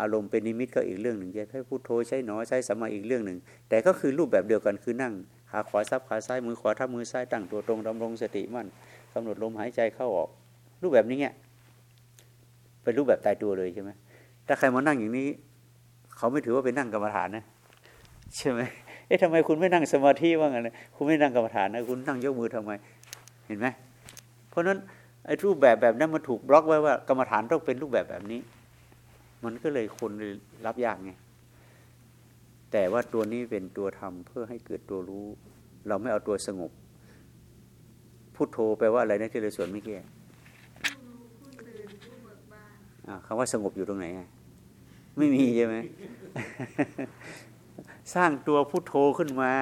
อารมณ์เป็นนิมิตก็อีกเรื่องหนึ่งจะใช้พุโทโธใช้หนอใช้สมาอีกเรื่องหนึ่ง แต่ก็คือรูปแบบเดียวกันคือนั่งขาขวาซับขาซ้ายมือขวาทับมือซ้ายตั้งตัวตรงดำรงสติมั่นกำหนดลมหายใจเข้าออก รูปแบบนี้เนี่ยเป็นรูปแบบตายตัวเลยใช่ไหมถ้าใครมานั่งอย่างนี้ เขาไม่ถือว่าเป็นนั่งกรรมฐานนะใช่ไหมเอ๊ะทำไมคุณไม่นั่งสมาธิว่างั้นคุณไม่นั่งกรรมฐานนะคุณนั่งยกมือทำไม เห็นไหม ราะนั้นไอ้รูปแบบแบบนั้นมันถูกบล็อกไว้ว่ากรรมฐานต้องเป็นรูปแบบแบบนี้ มันก็เลยคนรับยากไงแต่ว่าตัวนี้เป็นตัวทำเพื่อให้เกิดตัวรู้ เราไม่เอาตัวสงบพุทโธแปลว่าอะไรนะที่เราสวนไม่แก่คำว่าสงบอยู่ตรงไหนไม่มีใช่ไหมสร้างตัวพุทโธขึ้นมา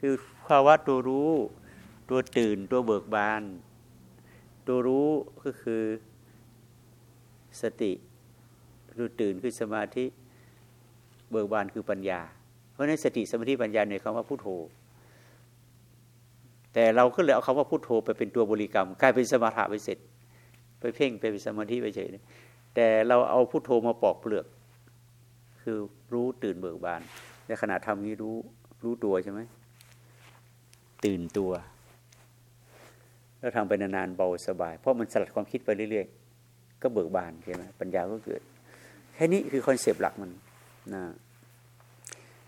คือภาวะตัวรู้ ตัวตื่นตัวเบิกบาน ตัวรู้ก็คือสติรู้ตื่นคือสมาธิเบิกบานคือปัญญา เพราะฉะนั้นสติสมาธิปัญญาในคำว่าพุทโธ แต่เราก็เลยเอาคำว่าพุทโธไปเป็นตัวบริกรรมกลายเป็นสมาธิไปเสร็จ ไปเพ่งไปเป็นสมาธิไปเฉยแต่เราเอาพุทโธมาปอกเปลือก คือรู้ตื่นเบิกบานในขณะทำนี้รู้รู้ตัวใช่ไหมตื่นตัว แล้วทำไปนานๆเบาสบาย เพราะมันสลัดความคิดไปเรื่อยๆ ก็เบิกบานใช่ไหมปัญญาก็เกิด แค่นี้คือคอนเซปต์หลักมันนะ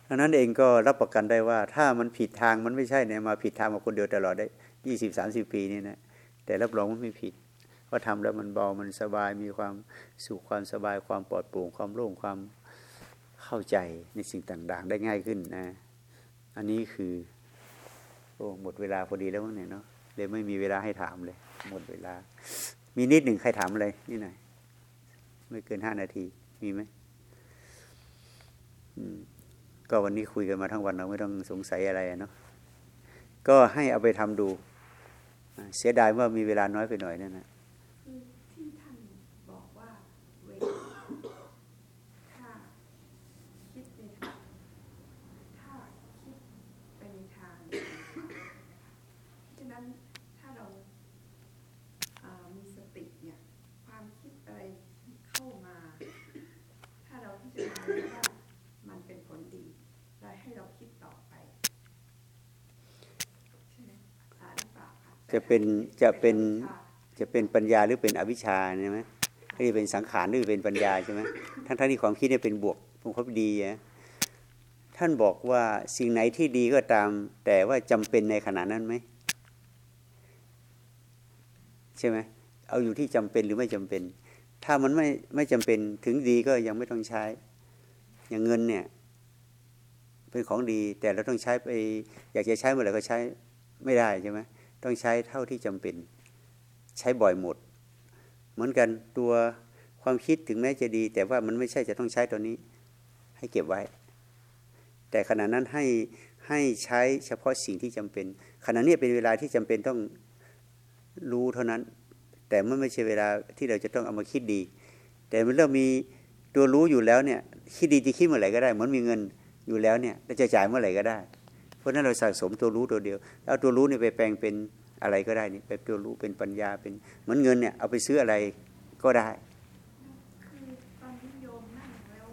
ดังนั้นเองก็รับประกันได้ว่า ถ้ามันผิดทางมันไม่ใช่เนี่ยมาผิดทางมาคนเดียวตลอดได้ยี่สิบสามสิบปีนี่นะแต่รับรองว่าไม่ผิดเพราะทำแล้วมันเบามันสบายมีความสุขความสบายความปลอดโปร่งความโล่งความเข้าใจในสิ่งต่างๆ ได้ง่ายขึ้นนะ อันนี้คือ โอ้หมดเวลาพอดีแล้วเนี่ยเนาะ เลยไม่มีเวลาให้ถามเลย หมดเวลา มีนิดหนึ่งใครถามอะไรนี่หน่อยไม่เกินห้านาที มีไหมก็วันนี้คุยกันมาทั้งวันเราไม่ต้องสงสัยอะไรเนาะก็ให้เอาไปทำดู เสียดายว่ามีเวลาน้อยไปหน่อยนั่นนะ จะเป็นจะเป็นจะเป็นปัญญาหรือเป็นอวิชชาใช่ไหมที่เป็นสังขารหรือเป็นปัญญาใช่ไหมทั้งทั้งที่ความคิดเนี่ยเป็นบวกผมเขาดีนะท่านบอกว่าสิ่งไหนที่ดีก็ตาม แต่ว่าจำเป็นในขณะนั้นไหมใช่ไหมเอาอยู่ที่จำเป็นหรือไม่จำเป็น ถ้ามันไม่ไม่จำเป็นถึงดีก็ยังไม่ต้องใช้ อย่างเงินเนี่ย เป็นของดีแต่เราต้องใช้ไป อยากจะใช้เมื่อไหร่ก็ใช้ไม่ได้ใช่ไหม ต้องใช้เท่าที่จำเป็น ใช้บ่อยหมด เหมือนกันตัวความคิดถึงแม้จะดี แต่ว่ามันไม่ใช่จะต้องใช้ตัวนี้ ให้เก็บไว้ แต่ขณะนั้นให้ให้ใช้เฉพาะสิ่งที่จำเป็น ขณะนี้เป็นเวลาที่จำเป็นต้องรู้เท่านั้น แต่มันไม่ใช่เวลาที่เราจะต้องเอามาคิดดี แต่เมื่อเรามีตัวรู้อยู่แล้วเนี่ยคิดดีจะคิดเมื่อไหร่ก็ได้เหมือนมีเงินอยู่แล้วเนี่ยเราจะจ่ายเมื่อไหร่ก็ได้ เพราะนั้นเราสะสมตัวรู้ตัวเดียว แล้วตัวรู้เนี่ยไปแปลงเป็นอะไรก็ได้นี่เป็นตัวรู้เป็นปัญญาเป็นเหมือนเงินเนี่ยเอาไปซื้ออะไรก็ได้คือตอนนี้โยมนั่งแล้ว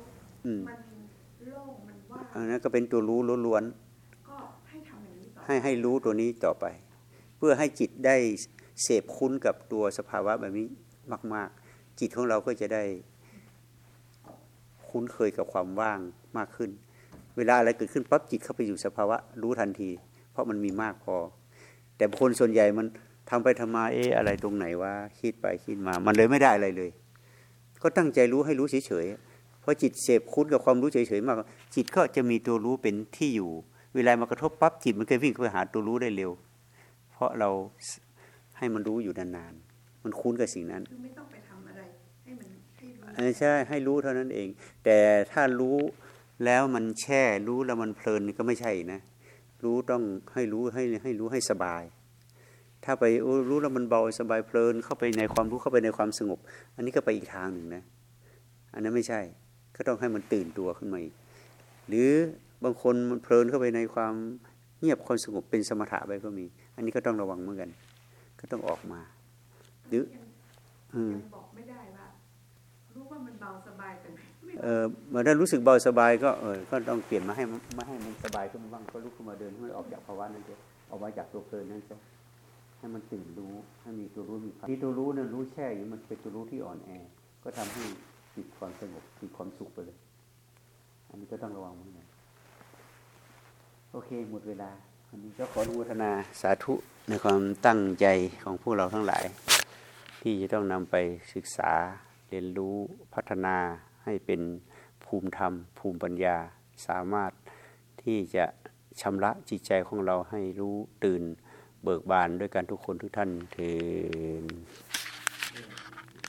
อืมมันโล่งมันว่างอันนั้นก็เป็นตัวรู้ล้วนก็ให้ทำอย่างนี้ต่อๆให้ให้รู้ตัวนี้ต่อไป เพื่อให้จิตได้เสพคุ้นกับตัวสภาวะแบบนี้มาก ๆ จิตของเราก็จะได้คุ้นเคยกับความว่างมากขึ้น เวลาอะไรเกิดขึ้นปั๊บจิตเข้าไปอยู่สภาวะรู้ทันที เพราะมันมีมากพอ แต่คนส่วนใหญ่มันทำไปทำมาเอ๊ะอะไรตรงไหนว่าคิดไปคิดมา มันเลยไม่ได้อะไรเลย ก็ตั้งใจรู้ให้รู้เฉยๆเพราะจิตเสพคุ้นกับความรู้เฉยๆมาก จิตก็จะมีตัวรู้เป็นที่อยู่ เวลามากระทบปั๊บจิตมันก็วิ่งเข้าไปหาตัวรู้ได้เร็ว เพราะเราให้มันรู้อยู่นานๆมันคุ้นกับสิ่งนั้นคือไม่ต้องไปทำอะไรให้มันให้รู้อันนี้ใช่ให้รู้เท่านั้นเอง แต่ถ้ารู้ แล้วมันแช่รู้แล้วมันเพลินก็ไม่ใช่นะ รู้ต้องให้รู้ให้ให้รู้ให้สบาย ถ้าไปรู้แล้วมันเบาสบายเพลิน เข้าไปในความรู้เข้าไปในความสงบ อันนี้ก็ไปอีกทางหนึ่งนะ อันนั้นไม่ใช่ ก็ต้องให้มันตื่นตัวขึ้นมาอีก หรือบางคนมันเพลินเข้าไปในความเงียบความสงบเป็นสมถะไปก็มี อันนี้ก็ต้องระวังเหมือนกัน ก็ต้องออกมา หรือยังอืมบอกไม่ได้ว่ารู้ว่ามันเบาสบายแต่ เออมื่อได้รู้สึกเบาสบายก็เออก็ต้องเปลี่ยนมาให้มาให้มันสบายขึ้นบ้างก็ลุกขึ้นมาเดินให้มันออกจากภาวะนั้นจะออกมาจากตัวเพลินนั้นจะให้มันตื่นรู้ให้มีตัวรู้มีความที่ตัวรู้นั้นรู้แช่อยู่มันเป็นตัวรู้ที่อ่อนแอ ก็ทำให้ติดความสงบติดความสุขไปเลย อันนี้ก็ต้องระวังเหมือนกันโอเค หมดเวลาวันนี้ก็ขออนุโมทนาสาธุในความตั้งใจของพวกเราทั้งหลาย ที่จะต้องนำไปศึกษาเรียนรู้พัฒนา ให้เป็นภูมิธรรม ภูมิปัญญาสามารถที่จะชำระจิตใจของเราให้รู้ตื่นเบิกบานด้วยกันทุกคนทุกท่านเถิด